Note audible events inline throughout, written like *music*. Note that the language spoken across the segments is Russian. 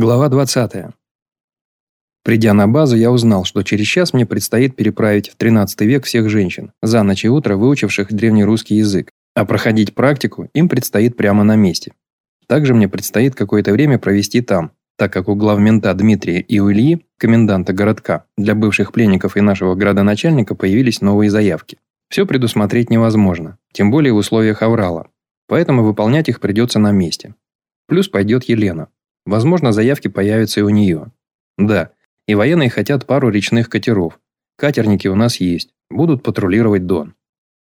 Глава 20. Придя на базу, я узнал, что через час мне предстоит переправить в 13 век всех женщин, за ночь и утро выучивших древнерусский язык, а проходить практику им предстоит прямо на месте. Также мне предстоит какое-то время провести там, так как у главмента Дмитрия и у Ильи, коменданта городка, для бывших пленников и нашего градоначальника появились новые заявки. Все предусмотреть невозможно, тем более в условиях Аврала, поэтому выполнять их придется на месте. Плюс пойдет Елена. Возможно, заявки появятся и у нее. Да, и военные хотят пару речных катеров. Катерники у нас есть, будут патрулировать Дон.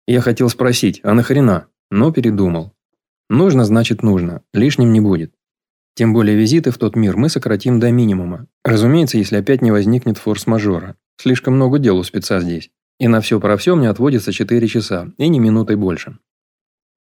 Я хотел спросить, а нахрена? Но передумал. Нужно, значит нужно, лишним не будет. Тем более визиты в тот мир мы сократим до минимума. Разумеется, если опять не возникнет форс-мажора. Слишком много дел у спеца здесь. И на все про все мне отводится 4 часа, и не минутой больше.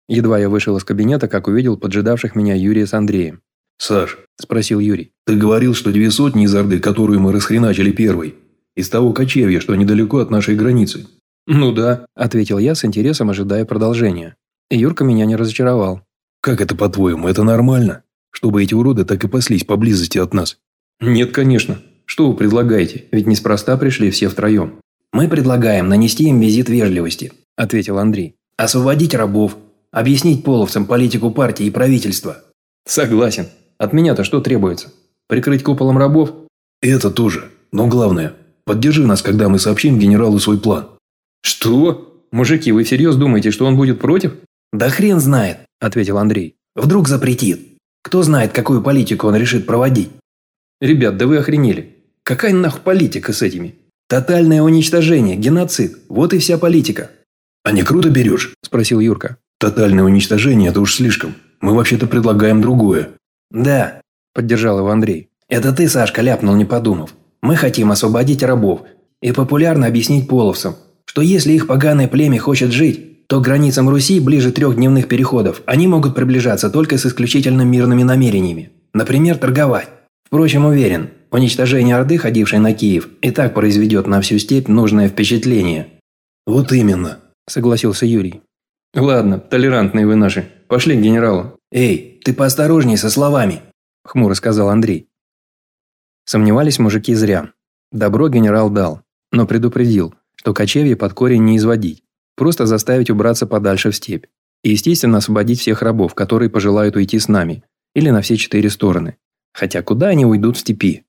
Едва я вышел из кабинета, как увидел поджидавших меня Юрия с Андреем. «Саш», – спросил Юрий. «ты говорил, что две сотни из Орды, которую мы расхреначили первой, из того кочевья, что недалеко от нашей границы». «Ну да», – ответил я с интересом, ожидая продолжения. И Юрка меня не разочаровал. «Как это, по-твоему, это нормально? Чтобы эти уроды так и паслись поблизости от нас?» «Нет, конечно. Что вы предлагаете? Ведь неспроста пришли все втроем». «Мы предлагаем нанести им визит вежливости», – ответил Андрей. «Освободить рабов, объяснить половцам политику партии и правительства». «Согласен. От меня-то что требуется? Прикрыть куполом рабов? Это тоже. Но главное, поддержи нас, когда мы сообщим генералу свой план. Что? Мужики, вы всерьез думаете, что он будет против? Да хрен знает, ответил Андрей. Вдруг запретит. Кто знает, какую политику он решит проводить. Ребят, да вы охренели. Какая нахуй политика с этими? Тотальное уничтожение, геноцид. Вот и вся политика. А не круто берешь? Спросил Юрка. Тотальное уничтожение – это уж слишком. Мы вообще-то предлагаем другое. «Да», – поддержал его Андрей. «Это ты, Сашка, ляпнул, не подумав. Мы хотим освободить рабов и популярно объяснить половцам, что если их поганое племя хочет жить, то к границам Руси ближе трех дневных переходов они могут приближаться только с исключительно мирными намерениями. Например, торговать. Впрочем, уверен, уничтожение Орды, ходившей на Киев, и так произведет на всю степь нужное впечатление». «Вот именно», – согласился Юрий. «Ладно, толерантные вы наши. Пошли к генералу». «Эй, ты поосторожней со словами», – хмуро сказал Андрей. Сомневались мужики зря. Добро генерал дал, но предупредил, что кочевье под корень не изводить, просто заставить убраться подальше в степь. И, естественно, освободить всех рабов, которые пожелают уйти с нами, или на все четыре стороны. Хотя куда они уйдут в степи?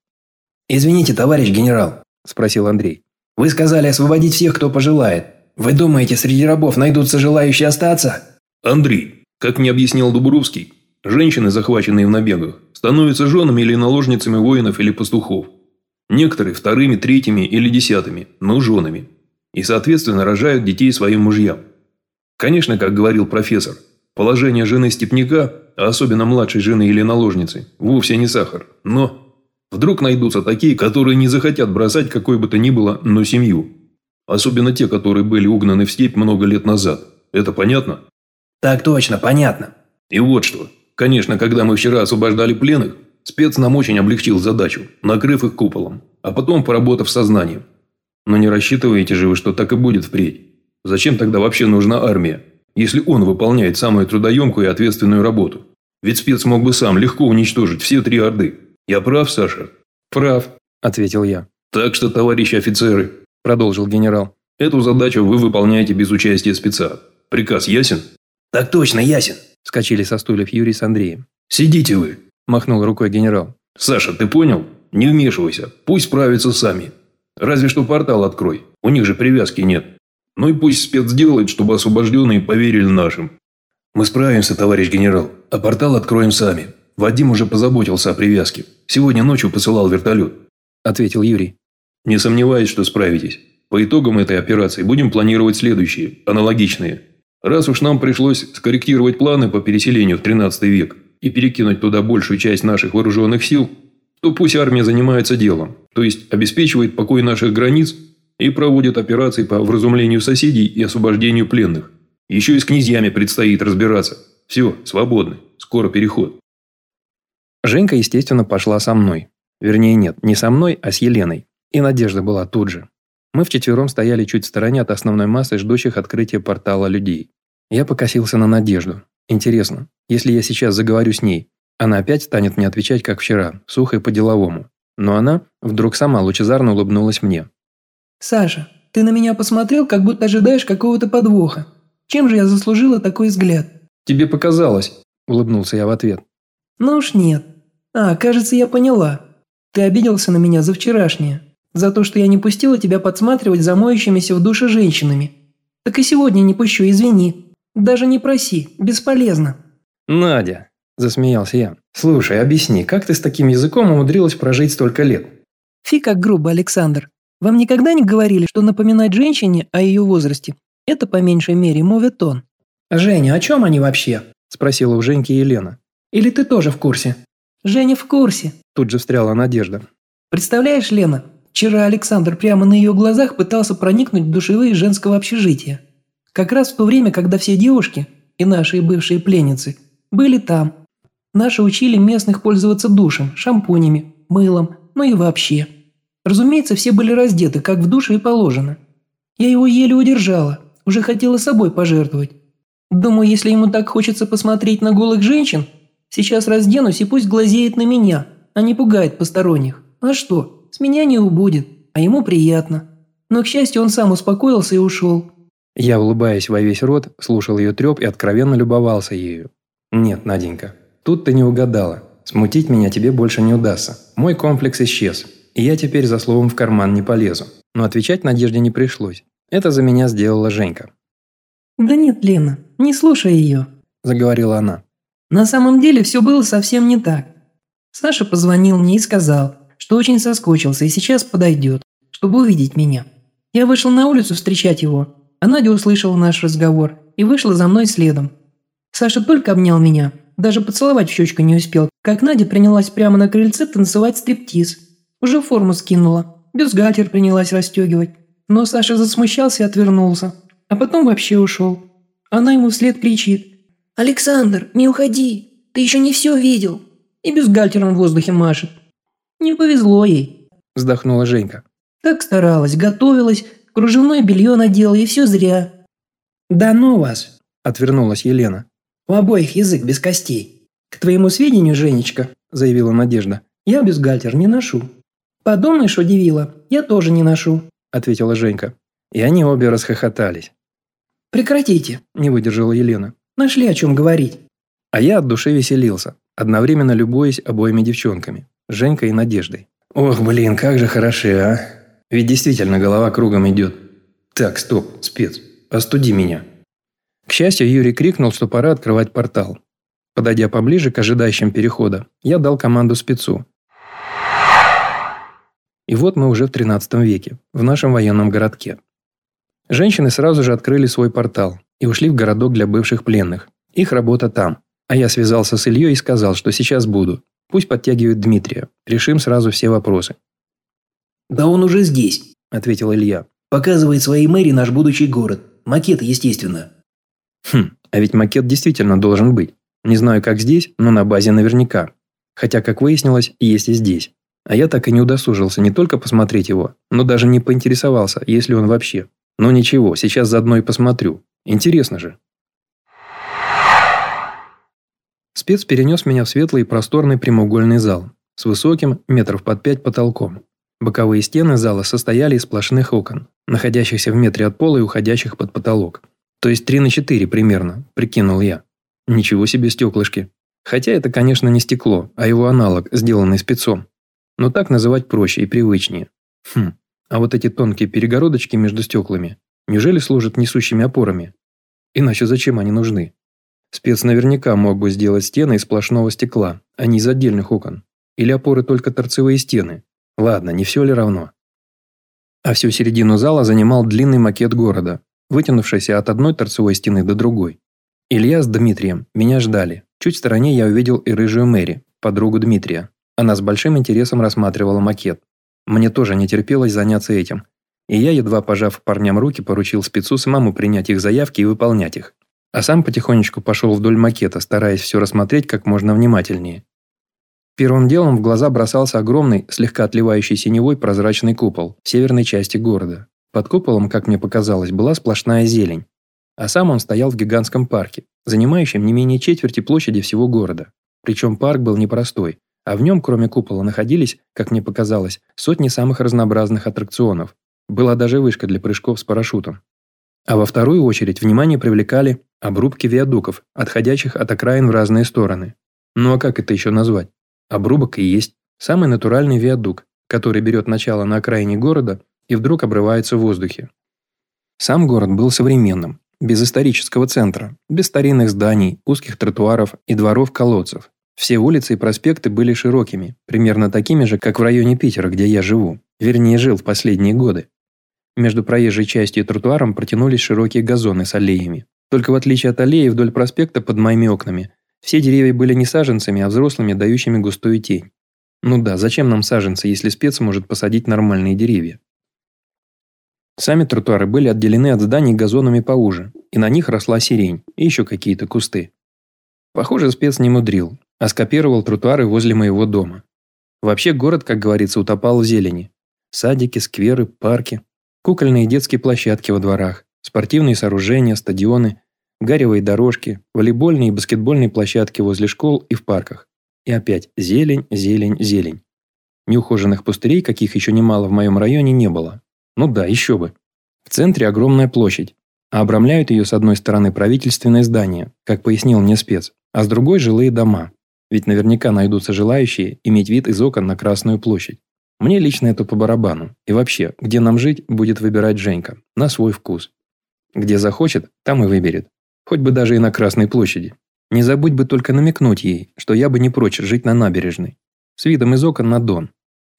«Извините, товарищ генерал», – спросил Андрей. «Вы сказали освободить всех, кто пожелает. Вы думаете, среди рабов найдутся желающие остаться?» «Андрей, как мне объяснил Дубровский, женщины, захваченные в набегах, становятся женами или наложницами воинов или пастухов. Некоторые вторыми, третьими или десятыми, но женами. И, соответственно, рожают детей своим мужьям. Конечно, как говорил профессор, положение жены степняка, а особенно младшей жены или наложницы, вовсе не сахар. Но вдруг найдутся такие, которые не захотят бросать какой бы то ни было, но семью. Особенно те, которые были угнаны в степь много лет назад. Это понятно? «Так точно, понятно». «И вот что. Конечно, когда мы вчера освобождали пленных, спец нам очень облегчил задачу, накрыв их куполом, а потом поработав сознанием. Но не рассчитываете же вы, что так и будет впредь. Зачем тогда вообще нужна армия, если он выполняет самую трудоемкую и ответственную работу? Ведь спец мог бы сам легко уничтожить все три Орды. Я прав, Саша?» «Прав», – ответил я. «Так что, товарищи офицеры», – продолжил генерал, – «эту задачу вы выполняете без участия спеца. Приказ ясен?» «Так точно, ясен!» – вскочили со стульев Юрий с Андреем. «Сидите вы!» – махнул рукой генерал. «Саша, ты понял? Не вмешивайся. Пусть справятся сами. Разве что портал открой. У них же привязки нет. Ну и пусть спец сделает, чтобы освобожденные поверили нашим. Мы справимся, товарищ генерал. А портал откроем сами. Вадим уже позаботился о привязке. Сегодня ночью посылал вертолет», – ответил Юрий. «Не сомневаюсь, что справитесь. По итогам этой операции будем планировать следующие, аналогичные. Раз уж нам пришлось скорректировать планы по переселению в 13 век и перекинуть туда большую часть наших вооруженных сил, то пусть армия занимается делом, то есть обеспечивает покой наших границ и проводит операции по вразумлению соседей и освобождению пленных. Еще и с князьями предстоит разбираться. Все, свободны. Скоро переход. Женька, естественно, пошла со мной. Вернее, нет, не со мной, а с Еленой. И Надежда была тут же. Мы вчетвером стояли чуть в стороне от основной массы ждущих открытия портала людей. Я покосился на Надежду. Интересно, если я сейчас заговорю с ней, Она опять станет мне отвечать, как вчера, сухо и по-деловому. Но она вдруг сама лучезарно улыбнулась мне. «Саша, ты на меня посмотрел, как будто ожидаешь какого-то подвоха. Чем же я заслужила такой взгляд?» «Тебе показалось», – улыбнулся я в ответ. «Ну уж нет. А, кажется, я поняла. Ты обиделся на меня за вчерашнее. За то, что я не пустила тебя подсматривать за моющимися в душе женщинами. Так и сегодня не пущу, извини. Даже не проси, бесполезно». «Надя», – засмеялся я. «Слушай, объясни, как ты с таким языком умудрилась прожить столько лет?» «Фи, как грубо, Александр. Вам никогда не говорили, что напоминать женщине о ее возрасте – это по меньшей мере моветон?» «Женя, о чем они вообще?» – спросила у Женьки Елена. «Или ты тоже в курсе?» «Женя в курсе», – тут же встряла Надежда. «Представляешь, Лена, вчера Александр прямо на ее глазах пытался проникнуть в душевые женского общежития. Как раз в то время, когда все девушки, и наши бывшие пленницы, были там. Наши учили местных пользоваться душем, шампунями, мылом, ну и вообще. Разумеется, все были раздеты, как в душе и положено. Я его еле удержала, уже хотела собой пожертвовать. Думаю, если ему так хочется посмотреть на голых женщин, сейчас разденусь и пусть глазеет на меня, а не пугает посторонних. А что, с меня не убудет, а ему приятно. Но, к счастью, он сам успокоился и ушел. Я, улыбаясь во весь рот, слушал ее треп и откровенно любовался ею. «Нет, Наденька, тут ты не угадала. Смутить меня тебе больше не удастся. Мой комплекс исчез, и я теперь за словом в карман не полезу». Но отвечать Надежде не пришлось. Это за меня сделала Женька. «Да нет, Лена, не слушай ее», – заговорила она. «На самом деле все было совсем не так. Саша позвонил мне и сказал, что очень соскучился и сейчас подойдет, чтобы увидеть меня. Я вышел на улицу встречать его, а Надя услышала наш разговор и вышла за мной следом. Саша только обнял меня, даже поцеловать в щечку не успел, как Надя принялась прямо на крыльце танцевать стриптиз. Уже форму скинула, бюстгальтер принялась расстегивать. Но Саша засмущался и отвернулся, а потом вообще ушел. Она ему вслед кричит. «Александр, не уходи, ты еще не все видел!» И бюстгальтером в воздухе машет. «Не повезло ей», – вздохнула Женька. «Так старалась, готовилась, Кружевное белье надела, и все зря». «Да ну вас!» – отвернулась Елена. «У обоих язык без костей». «К твоему сведению, Женечка», – заявила Надежда, – «я бюстгальтер не ношу». «Подумаешь, удивила, я тоже не ношу», – ответила Женька. И они обе расхохотались. «Прекратите», – не выдержала Елена. «Нашли о чем говорить». А я от души веселился, одновременно любуясь обоими девчонками, Женькой и Надеждой. «Ох, блин, как же хороши, а!» Ведь действительно голова кругом идет. Так, стоп, спец, остуди меня. К счастью, Юрий крикнул, что пора открывать портал. Подойдя поближе к ожидающим перехода, я дал команду спецу. И вот мы уже в 13 веке, в нашем военном городке. Женщины сразу же открыли свой портал и ушли в городок для бывших пленных. Их работа там. А я связался с Ильей и сказал, что сейчас буду. Пусть подтягивают Дмитрия. Решим сразу все вопросы. «Да он уже здесь», – ответил Илья. «Показывает своей мэри наш будущий город. Макет, естественно». Хм, а ведь макет действительно должен быть. Не знаю, как здесь, но на базе наверняка. Хотя, как выяснилось, есть и здесь. А я так и не удосужился не только посмотреть его, но даже не поинтересовался, есть ли он вообще. Но ничего, сейчас заодно и посмотрю. Интересно же. Спец перенес меня в светлый и просторный прямоугольный зал с высоким, метров под пять потолком. Боковые стены зала состояли из сплошных окон, находящихся в метре от пола и уходящих под потолок. То есть 3 на 4 примерно, прикинул я. Ничего себе стеклышки. Хотя это, конечно, не стекло, а его аналог, сделанный спецом. Но так называть проще и привычнее. Хм, а вот эти тонкие перегородочки между стеклами, неужели служат несущими опорами? Иначе зачем они нужны? Спец наверняка мог бы сделать стены из сплошного стекла, а не из отдельных окон. Или опоры только торцевые стены, Ладно, не все ли равно? А всю середину зала занимал длинный макет города, вытянувшийся от одной торцевой стены до другой. Илья с Дмитрием меня ждали. Чуть в стороне я увидел и рыжую Мэри, подругу Дмитрия. Она с большим интересом рассматривала макет. Мне тоже не терпелось заняться этим. И я, едва пожав парням руки, поручил спецу самому принять их заявки и выполнять их. А сам потихонечку пошел вдоль макета, стараясь все рассмотреть как можно внимательнее. Первым делом в глаза бросался огромный, слегка отливающий синевой прозрачный купол в северной части города. Под куполом, как мне показалось, была сплошная зелень. А сам он стоял в гигантском парке, занимающем не менее четверти площади всего города. Причем парк был непростой, а в нем, кроме купола, находились, как мне показалось, сотни самых разнообразных аттракционов. Была даже вышка для прыжков с парашютом. А во вторую очередь внимание привлекали обрубки виадуков, отходящих от окраин в разные стороны. Ну а как это еще назвать? Обрубок и есть самый натуральный виадук, который берет начало на окраине города и вдруг обрывается в воздухе. Сам город был современным, без исторического центра, без старинных зданий, узких тротуаров и дворов-колодцев. Все улицы и проспекты были широкими, примерно такими же, как в районе Питера, где я живу, вернее жил в последние годы. Между проезжей частью и тротуаром протянулись широкие газоны с аллеями. Только в отличие от аллеи вдоль проспекта под моими окнами, все деревья были не саженцами, а взрослыми, дающими густую тень. Ну да, зачем нам саженцы, если спец может посадить нормальные деревья? Сами тротуары были отделены от зданий газонами поуже, и на них росла сирень и еще какие-то кусты. Похоже, спец не мудрил, а скопировал тротуары возле моего дома. Вообще город, как говорится, утопал в зелени. Садики, скверы, парки, кукольные детские площадки во дворах, спортивные сооружения, стадионы, гаревые дорожки, волейбольные и баскетбольные площадки возле школ и в парках. И опять зелень, зелень, зелень. Неухоженных пустырей, каких еще немало в моем районе, не было. Ну да, еще бы. В центре огромная площадь, а обрамляют ее с одной стороны правительственные здания, как пояснил мне спец, а с другой – жилые дома. Ведь наверняка найдутся желающие иметь вид из окон на Красную площадь. Мне лично это по барабану. И вообще, где нам жить, будет выбирать Женька. На свой вкус. Где захочет, там и выберет. Хоть бы даже и на Красной площади. Не забудь бы только намекнуть ей, что я бы не прочь жить на набережной. С видом из окон на Дон.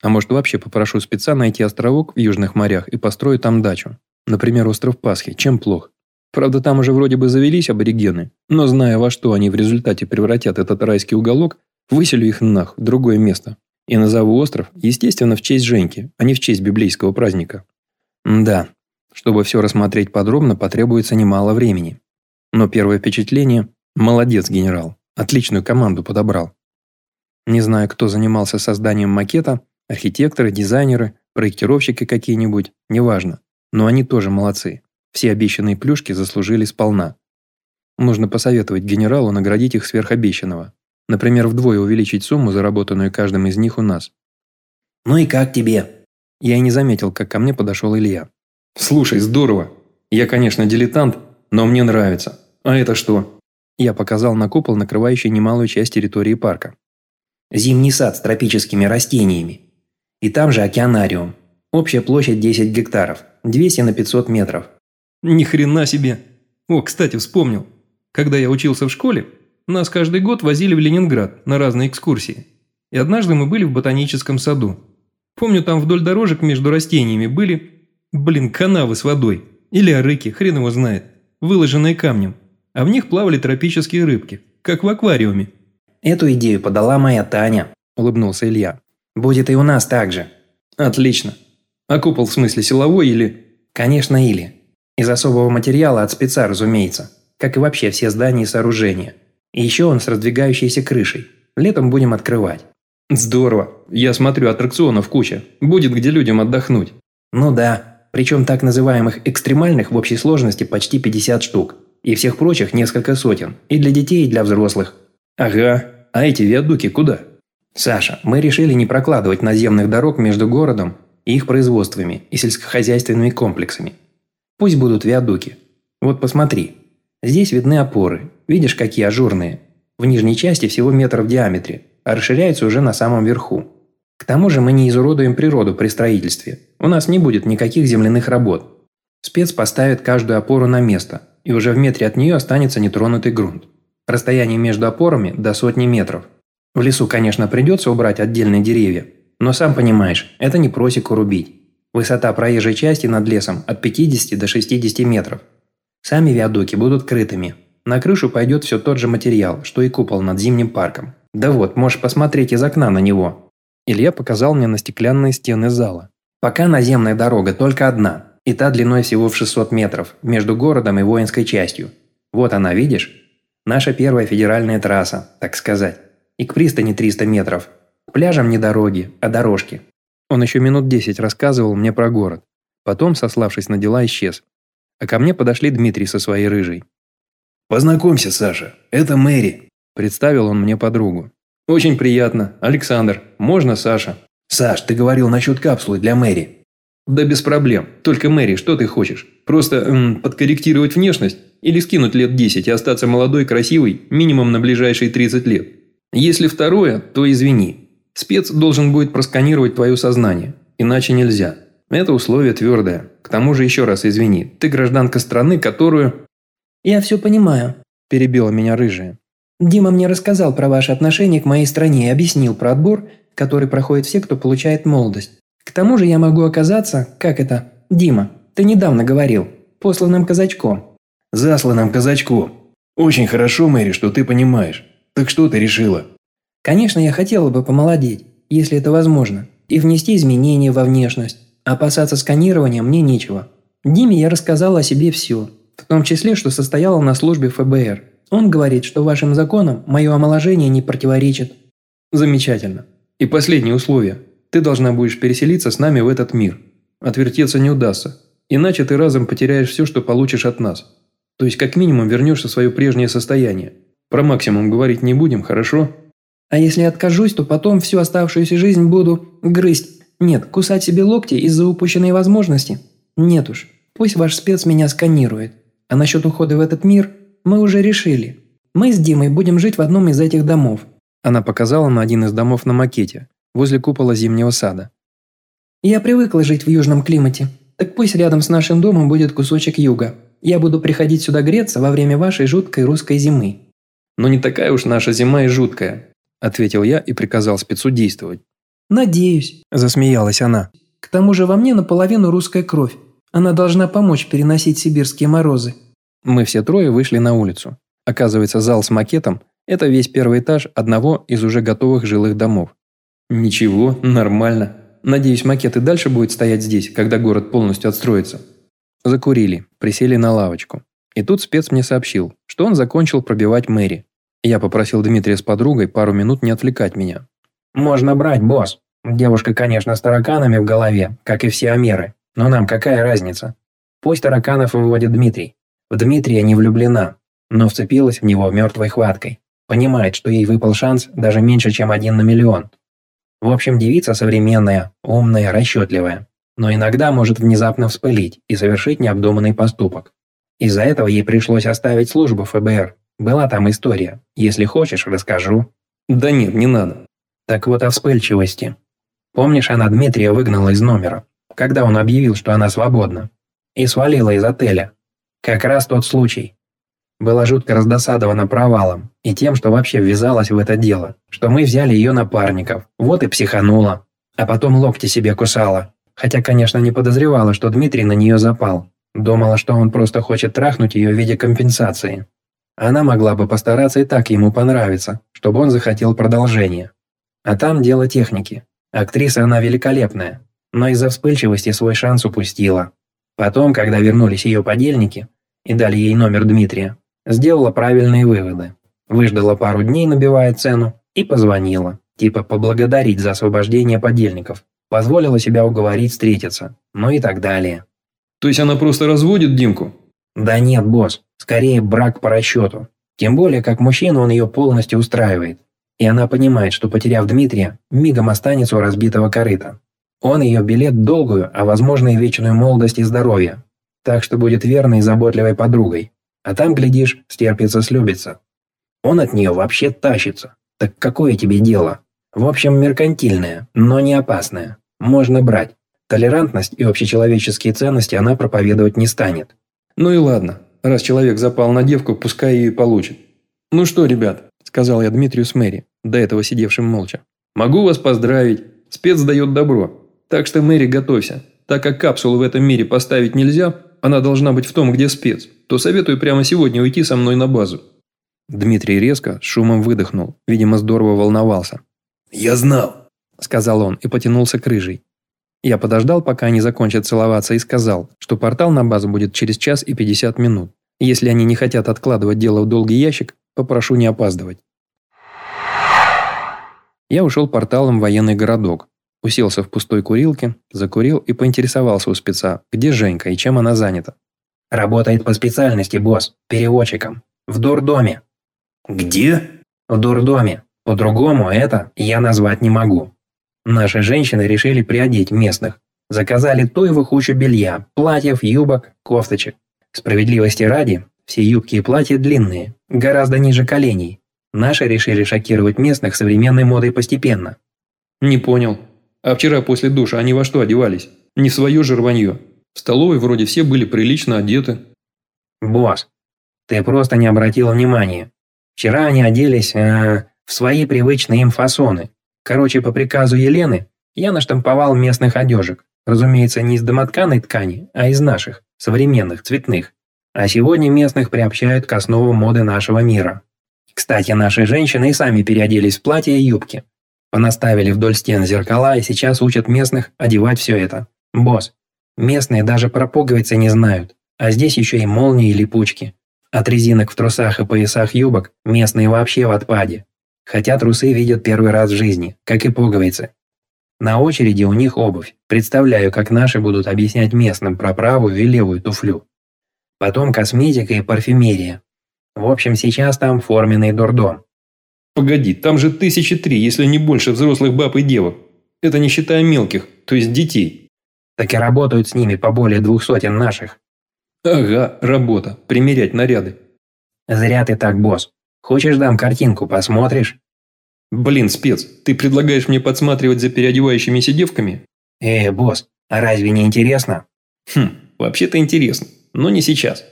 А может вообще попрошу спеца найти островок в Южных морях и построю там дачу. Например, остров Пасхи. Чем плох? Правда, там уже вроде бы завелись аборигены, но зная во что они в результате превратят этот райский уголок, выселю их нах в другое место. И назову остров, естественно, в честь Женьки, а не в честь библейского праздника. Да, чтобы все рассмотреть подробно, потребуется немало времени. Но первое впечатление – молодец, генерал, отличную команду подобрал. Не знаю, кто занимался созданием макета, архитекторы, дизайнеры, проектировщики какие-нибудь, неважно. Но они тоже молодцы. Все обещанные плюшки заслужили сполна. Нужно посоветовать генералу наградить их сверхобещанного. Например, вдвое увеличить сумму, заработанную каждым из них у нас. «Ну и как тебе?» Я и не заметил, как ко мне подошел Илья. «Слушай, здорово. Я, конечно, дилетант, но мне нравится. А это что?» Я показал на купол, накрывающий немалую часть территории парка. «Зимний сад с тропическими растениями. И там же океанариум. Общая площадь 10 гектаров, 200 на 500 метров». «Ни хрена себе! О, кстати, вспомнил. Когда я учился в школе, нас каждый год возили в Ленинград на разные экскурсии. И однажды мы были в ботаническом саду. Помню, там вдоль дорожек между растениями были, блин, канавы с водой. Или арыки, хрен его знает, выложенные камнем. А в них плавали тропические рыбки, как в аквариуме. «Эту идею подала моя Таня», – улыбнулся Илья. «Будет и у нас так же». «Отлично. А купол в смысле силовой или...» «Конечно, или. Из особого материала от спеца, разумеется. Как и вообще все здания и сооружения. И еще он с раздвигающейся крышей. Летом будем открывать. Здорово. Я смотрю, аттракционов куча. Будет где людям отдохнуть. Ну да. Причем так называемых экстремальных в общей сложности почти 50 штук. И всех прочих несколько сотен. И для детей, и для взрослых. Ага. А эти виадуки куда? Саша, мы решили не прокладывать наземных дорог между городом и их производствами и сельскохозяйственными комплексами. Пусть будут виадуки. Вот посмотри. Здесь видны опоры, Видишь, какие ажурные. В нижней части всего метр в диаметре, а расширяются уже на самом верху. К тому же мы не изуродуем природу при строительстве. У нас не будет никаких земляных работ. Спец поставит каждую опору на место, и уже в метре от нее останется нетронутый грунт. Расстояние между опорами до сотни метров. В лесу, конечно, придется убрать отдельные деревья, но сам понимаешь, это не просеку рубить. Высота проезжей части над лесом от 50 до 60 метров. Сами виадуки будут крытыми, на крышу пойдет все тот же материал, что и купол над зимним парком. Да вот, можешь посмотреть из окна на него». Илья показал мне на стеклянные стены зала. «Пока наземная дорога только одна, и та длиной всего в 600 метров, между городом и воинской частью. Вот она, видишь? Наша первая федеральная трасса, так сказать. И к пристани 300 метров. К пляжам не дороги, а дорожки». Он еще минут 10 рассказывал мне про город. Потом, сославшись на дела, исчез. А ко мне подошли Дмитрий со своей рыжей. Познакомься, Саша, это Мэри. Представил он мне подругу. «Очень приятно. Александр. Можно Саша?» «Саш, ты говорил насчет капсулы для Мэри». «Да без проблем. Только Мэри, что ты хочешь? Просто эм, подкорректировать внешность? Или скинуть лет 10 и остаться молодой, красивой, минимум на ближайшие 30 лет? Если второе, то извини. Спец должен будет просканировать твое сознание. Иначе нельзя. Это условие твердое. К тому же еще раз извини. Ты гражданка страны, которую...» «Я все понимаю», – перебила меня рыжая. «Дима мне рассказал про ваши отношения к моей стране и объяснил про отбор, который проходит все, кто получает молодость. К тому же я могу оказаться, как это, Дима, ты недавно говорил, посланным казачком». «Засланным казачком. Очень хорошо, Мэри, что ты понимаешь. Так что ты решила?» «Конечно, я хотела бы помолодеть, если это возможно, и внести изменения во внешность. Опасаться сканирования мне нечего. Диме я рассказала о себе все, в том числе, что состояла на службе ФБР. Он говорит, что вашим законам мое омоложение не противоречит. Замечательно. И последнее условие. Ты должна будешь переселиться с нами в этот мир. Отвертеться не удастся. Иначе ты разом потеряешь все, что получишь от нас. То есть как минимум вернешься в свое прежнее состояние. Про максимум говорить не будем, хорошо? А если откажусь, то потом всю оставшуюся жизнь буду грызть нет, кусать себе локти из-за упущенной возможности? Нет уж. Пусть ваш спец меня сканирует. А насчет ухода в этот мир мы уже решили. Мы с Димой будем жить в одном из этих домов. Она показала на один из домов на макете, возле купола зимнего сада. Я привыкла жить в южном климате. Так пусть рядом с нашим домом будет кусочек юга. Я буду приходить сюда греться во время вашей жуткой русской зимы. Но не такая уж наша зима и жуткая, ответил я и приказал спецу действовать. «Надеюсь», – засмеялась она. «К тому же во мне наполовину русская кровь. Она должна помочь переносить сибирские морозы». Мы все трое вышли на улицу. Оказывается, зал с макетом – это весь первый этаж одного из уже готовых жилых домов. Ничего, нормально. Надеюсь, макет и дальше будет стоять здесь, когда город полностью отстроится. Закурили, присели на лавочку. И тут спец мне сообщил, что он закончил пробивать Мэри. Я попросил Дмитрия с подругой пару минут не отвлекать меня. «Можно брать, босс. Девушка, конечно, с тараканами в голове, как и все Амеры. Но нам какая разница? Пусть тараканов выводит Дмитрий. В Дмитрия не влюблена, но вцепилась в него мертвой хваткой. Понимает, что ей выпал шанс даже меньше, чем один на миллион. В общем, девица современная, умная, расчетливая. Но иногда может внезапно вспылить и совершить необдуманный поступок. Из-за этого ей пришлось оставить службу ФБР. Была там история. Если хочешь, расскажу. Да нет, не надо. Так вот о вспыльчивости. Помнишь, она Дмитрия выгнала из номера, когда он объявил, что она свободна, и свалила из отеля. Как раз тот случай. Была жутко раздосадована провалом и тем, что вообще ввязалась в это дело, что мы взяли ее напарников, вот и психанула. А потом локти себе кусала. Хотя, конечно, не подозревала, что Дмитрий на нее запал. Думала, что он просто хочет трахнуть ее в виде компенсации. Она могла бы постараться и так ему понравиться, чтобы он захотел продолжения. А там дело техники. Актриса она великолепная, но из-за вспыльчивости свой шанс упустила. Потом, когда вернулись ее подельники и дали ей номер Дмитрия, сделала правильные выводы. Выждала пару дней, набивая цену, и позвонила. Типа поблагодарить за освобождение подельников. Позволила себя уговорить встретиться. Ну и так далее. То есть она просто разводит Димку? Да нет, босс. Скорее брак по расчету. Тем более, как мужчина он ее полностью устраивает. И она понимает, что потеряв Дмитрия, мигом останется у разбитого корыта. Он ее билет долгую, а возможно и вечную молодость и здоровье. Так что будет верной и заботливой подругой. А там, глядишь, стерпится, слюбится. Он от нее вообще тащится. Так какое тебе дело? В общем, меркантильное, но не опасное. Можно брать. Толерантность и общечеловеческие ценности она проповедовать не станет. Ну и ладно. Раз человек запал на девку, пускай ее и получит. Ну что, ребят, сказал я Дмитрию с Мэри, до этого сидевшим молча. «Могу вас поздравить. Спец дает добро. Так что, Мэри, готовься. Так как капсулу в этом мире поставить нельзя, она должна быть в том, где спец, то советую прямо сегодня уйти со мной на базу». Дмитрий резко, шумом выдохнул, видимо, здорово волновался. «Я знал», – сказал он и потянулся к рыжей. Я подождал, пока они закончат целоваться, и сказал, что портал на базу будет через час и 50 минут. Если они не хотят откладывать дело в долгий ящик, попрошу не опаздывать. Я ушел порталом в военный городок, уселся в пустой курилке, закурил и поинтересовался у спеца, где Женька и чем она занята. «Работает по специальности, босс, переводчиком. В дурдоме». «Где?» В дурдоме. По-другому это я назвать не могу. Наши женщины решили приодеть местных. Заказали его кучу белья, платьев, юбок, кофточек. Справедливости ради, все юбки и платья длинные, гораздо ниже коленей. Наши решили шокировать местных современной модой постепенно. Не понял. А вчера после душа они во что одевались? Не в свое же рванье. В столовой вроде все были прилично одеты. Босс, ты просто не обратил внимания. Вчера они оделись э, в свои привычные им фасоны. Короче, по приказу Елены я наштамповал местных одежек. Разумеется, не из домотканой ткани, а из наших, современных, цветных. А сегодня местных приобщают к основам моды нашего мира. Кстати, наши женщины и сами переоделись в платья и юбки. Понаставили вдоль стен зеркала и сейчас учат местных одевать все это. Босс, местные даже про пуговицы не знают. А здесь еще и молнии и липучки. От резинок в трусах и поясах юбок местные вообще в отпаде. Хотя трусы видят первый раз в жизни, как и пуговицы. На очереди у них обувь. Представляю, как наши будут объяснять местным про правую и левую туфлю. Потом косметика и парфюмерия. В общем, сейчас там форменный дурдом. Погоди, там же тысячи три, если не больше взрослых баб и девок. Это не считая мелких, то есть детей. Так и работают с ними по более двух сотен наших. Ага, работа. Примерять наряды. Зря ты так, босс. Хочешь дам картинку, посмотришь? Блин, спец, ты предлагаешь мне подсматривать за переодевающимися девками? Э, босс, а разве не интересно? Хм, вообще-то интересно, но не сейчас.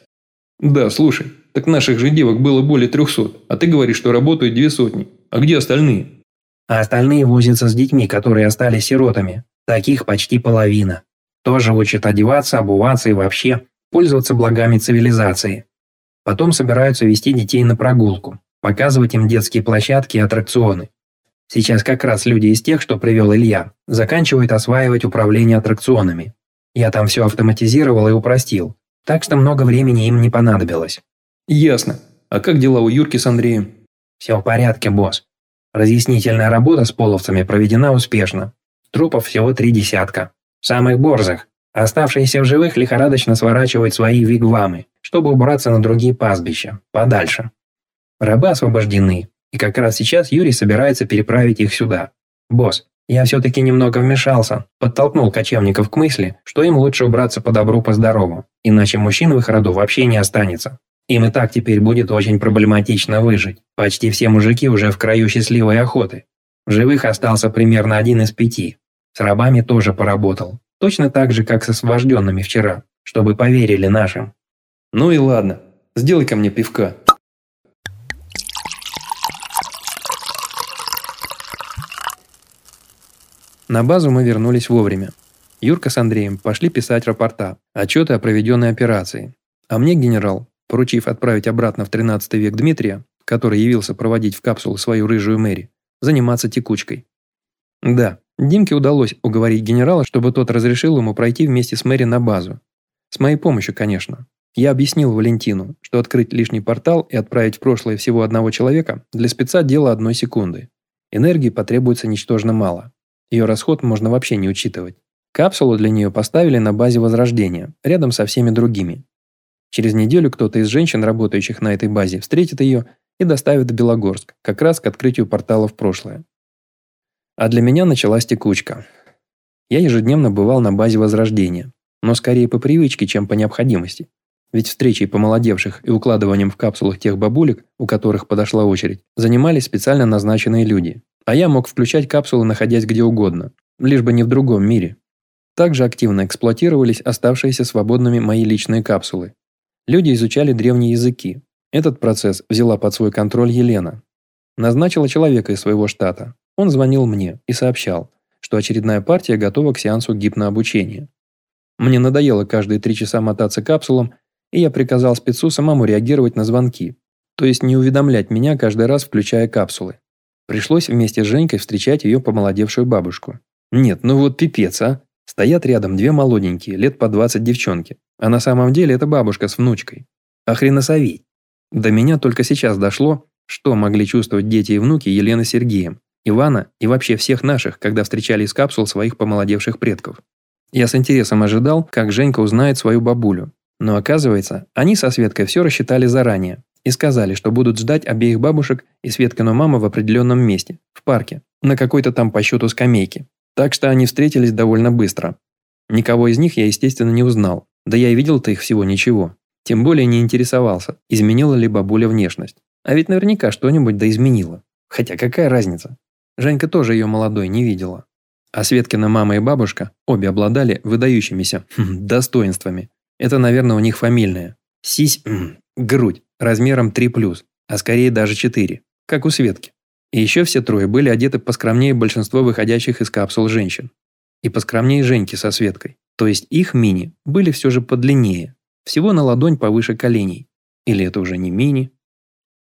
Да, слушай, так наших же девок было более трехсот, а ты говоришь, что работают две сотни. А где остальные? А остальные возятся с детьми, которые остались сиротами. Таких почти половина. Тоже учат одеваться, обуваться и вообще пользоваться благами цивилизации. Потом собираются вести детей на прогулку, показывать им детские площадки и аттракционы. Сейчас как раз люди из тех, что привел Илья, заканчивают осваивать управление аттракционами. Я там все автоматизировал и упростил, так что много времени им не понадобилось. Ясно. А как дела у Юрки с Андреем? Все в порядке, босс. Разъяснительная работа с половцами проведена успешно. Трупов всего три десятка. Самых борзых. Оставшиеся в живых лихорадочно сворачивают свои вигвамы, чтобы убраться на другие пастбища, подальше. Рабы освобождены, и как раз сейчас Юрий собирается переправить их сюда. Босс, я все-таки немного вмешался, подтолкнул кочевников к мысли, что им лучше убраться по добру, по здорову, иначе мужчин в их роду вообще не останется. Им и так теперь будет очень проблематично выжить. Почти все мужики уже в краю счастливой охоты. В живых остался примерно один из пяти. С рабами тоже поработал. Точно так же, как с освобожденными вчера, чтобы поверили нашим. Ну и ладно, сделай ко мне пивка. На базу мы вернулись вовремя. Юрка с Андреем пошли писать рапорта, отчеты о проведенной операции. А мне генерал, поручив отправить обратно в 13 век Дмитрия, который явился проводить в капсулу свою рыжую Мэри, заниматься текучкой. Да, Димке удалось уговорить генерала, чтобы тот разрешил ему пройти вместе с Мэри на базу. С моей помощью, конечно. Я объяснил Валентину, что открыть лишний портал и отправить в прошлое всего одного человека для спеца дело одной секунды. Энергии потребуется ничтожно мало. Ее расход можно вообще не учитывать. Капсулу для нее поставили на базе Возрождения, рядом со всеми другими. Через неделю кто-то из женщин, работающих на этой базе, встретит ее и доставит в Белогорск, как раз к открытию портала в прошлое. А для меня началась текучка. Я ежедневно бывал на базе Возрождения, но скорее по привычке, чем по необходимости. Ведь встречей помолодевших и укладыванием в капсулах тех бабулек, у которых подошла очередь, занимались специально назначенные люди. А я мог включать капсулы, находясь где угодно, лишь бы не в другом мире. Также активно эксплуатировались оставшиеся свободными мои личные капсулы. Люди изучали древние языки. Этот процесс взяла под свой контроль Елена. Назначила человека из своего штата, он звонил мне и сообщал, что очередная партия готова к сеансу гипнообучения. Мне надоело каждые три часа мотаться капсулом, и я приказал спецу самому реагировать на звонки, то есть не уведомлять меня каждый раз, включая капсулы. Пришлось вместе с Женькой встречать ее помолодевшую бабушку. Нет, ну вот пипец, а. Стоят рядом две молоденькие, лет по 20 девчонки, а на самом деле это бабушка с внучкой. Охренасовить. До меня только сейчас дошло, что могли чувствовать дети и внуки Елены Сергеем, Ивана и вообще всех наших, когда встречали из капсул своих помолодевших предков. Я с интересом ожидал, как Женька узнает свою бабулю. Но оказывается, они со Светкой все рассчитали заранее и сказали, что будут ждать обеих бабушек и Светкину маму в определенном месте, в парке, на какой-то там по счету скамейке. Так что они встретились довольно быстро. Никого из них я, естественно, не узнал, да я и видел-то их всего ничего. Тем более не интересовался, изменила ли бабуля внешность. А ведь наверняка что-нибудь да изменила. Хотя какая разница? Женька тоже ее молодой не видела. А Светкина мама и бабушка обе обладали выдающимися *laughs* хм, достоинствами. Это, наверное, у них фамильное. Сись, грудь, размером 3+, а скорее даже 4, как у Светки. И еще все трое были одеты поскромнее большинства выходящих из капсул женщин. И поскромнее Женьки со Светкой. То есть их мини были все же подлиннее. Всего на ладонь повыше коленей. Или это уже не мини?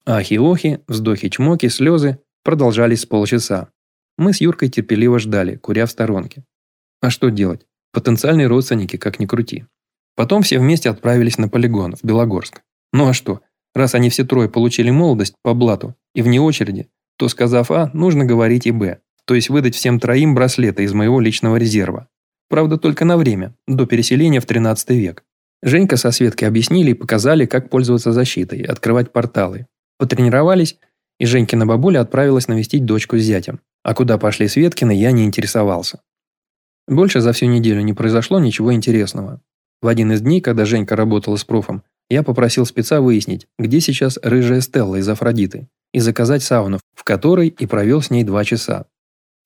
Ахи-охи, вздохи-чмоки, слезы продолжались полчаса. Мы с Юркой терпеливо ждали, куря в сторонке. А что делать? Потенциальные родственники, как ни крути. Потом все вместе отправились на полигон, в Белогорск. Ну а что? Раз они все трое получили молодость по блату и вне очереди, то, сказав А, нужно говорить и Б. То есть выдать всем троим браслеты из моего личного резерва. Правда, только на время, до переселения в 13 век. Женька со Светкой объяснили и показали, как пользоваться защитой, открывать порталы. Потренировались, и Женькина бабуля отправилась навестить дочку с зятем. А куда пошли Светкины, я не интересовался. Больше за всю неделю не произошло ничего интересного. В один из дней, когда Женька работала с профом, я попросил спеца выяснить, где сейчас рыжая Стелла из Афродиты, и заказать сауну, в которой и провел с ней два часа.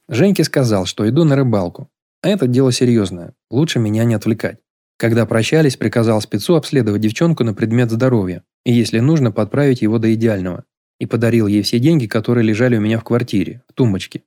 Женьке сказал, что иду на рыбалку. А это дело серьезное, лучше меня не отвлекать. Когда прощались, приказал спецу обследовать девчонку на предмет здоровья, и если нужно, подправить его до идеального. И подарил ей все деньги, которые лежали у меня в квартире, в тумбочке.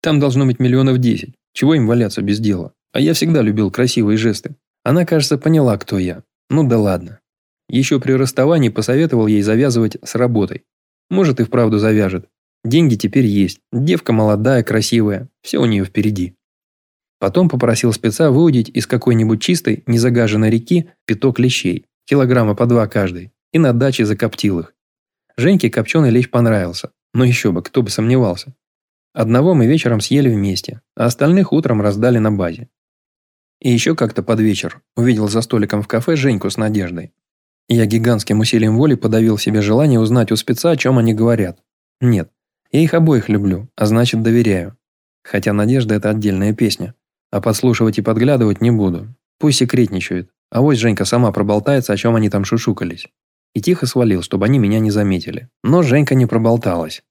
Там должно быть миллионов десять. Чего им валяться без дела? А я всегда любил красивые жесты. Она, кажется, поняла, кто я. Ну да ладно. Еще при расставании посоветовал ей завязывать с работой. Может и вправду завяжет. Деньги теперь есть. Девка молодая, красивая. Все у нее впереди. Потом попросил спеца выудить из какой-нибудь чистой, незагаженной реки пяток лещей. Килограмма по два каждый. И на даче закоптил их. Женьке копченый лещ понравился. Но еще бы, кто бы сомневался. Одного мы вечером съели вместе, а остальных утром раздали на базе. И еще как-то под вечер увидел за столиком в кафе Женьку с Надеждой. Я гигантским усилием воли подавил себе желание узнать у спеца, о чем они говорят. Нет, я их обоих люблю, а значит доверяю. Хотя Надежда – это отдельная песня. А подслушивать и подглядывать не буду. Пусть секретничают. А вот Женька сама проболтается, о чем они там шушукались. И тихо свалил, чтобы они меня не заметили. Но Женька не проболталась.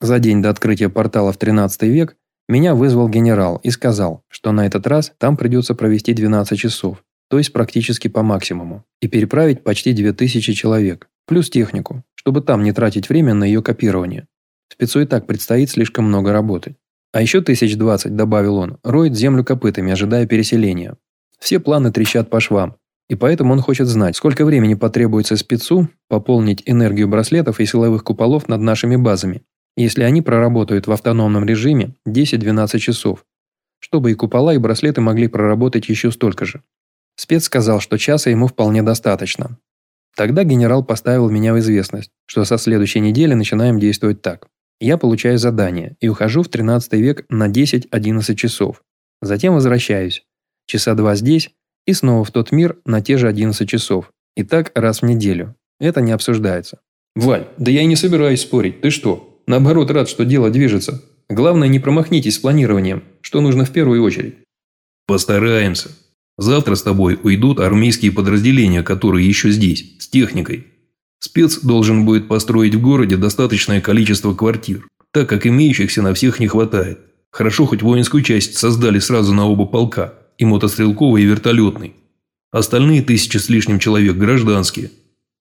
За день до открытия портала в 13 век меня вызвал генерал и сказал, что на этот раз там придется провести 12 часов, то есть практически по максимуму, и переправить почти 2000 человек, плюс технику, чтобы там не тратить время на ее копирование. Спецу и так предстоит слишком много работы. А еще тысяч двадцать, добавил он, роет землю копытами, ожидая переселения. Все планы трещат по швам, и поэтому он хочет знать, сколько времени потребуется спецу пополнить энергию браслетов и силовых куполов над нашими базами, если они проработают в автономном режиме 10-12 часов, чтобы и купола, и браслеты могли проработать еще столько же. Спец сказал, что часа ему вполне достаточно. Тогда генерал поставил меня в известность, что со следующей недели начинаем действовать так. Я получаю задание и ухожу в 13 век на 10-11 часов. Затем возвращаюсь. Часа два здесь и снова в тот мир на те же 11 часов. И так раз в неделю. Это не обсуждается. «Валь, да я и не собираюсь спорить. Ты что, Наоборот, рад, что дело движется. Главное, не промахнитесь с планированием, что нужно в первую очередь. Постараемся. Завтра с тобой уйдут армейские подразделения, которые еще здесь, с техникой. Спец должен будет построить в городе достаточное количество квартир, так как имеющихся на всех не хватает. Хорошо, хоть воинскую часть создали сразу на оба полка, и мотострелковый, и вертолетный. Остальные тысячи с лишним человек гражданские.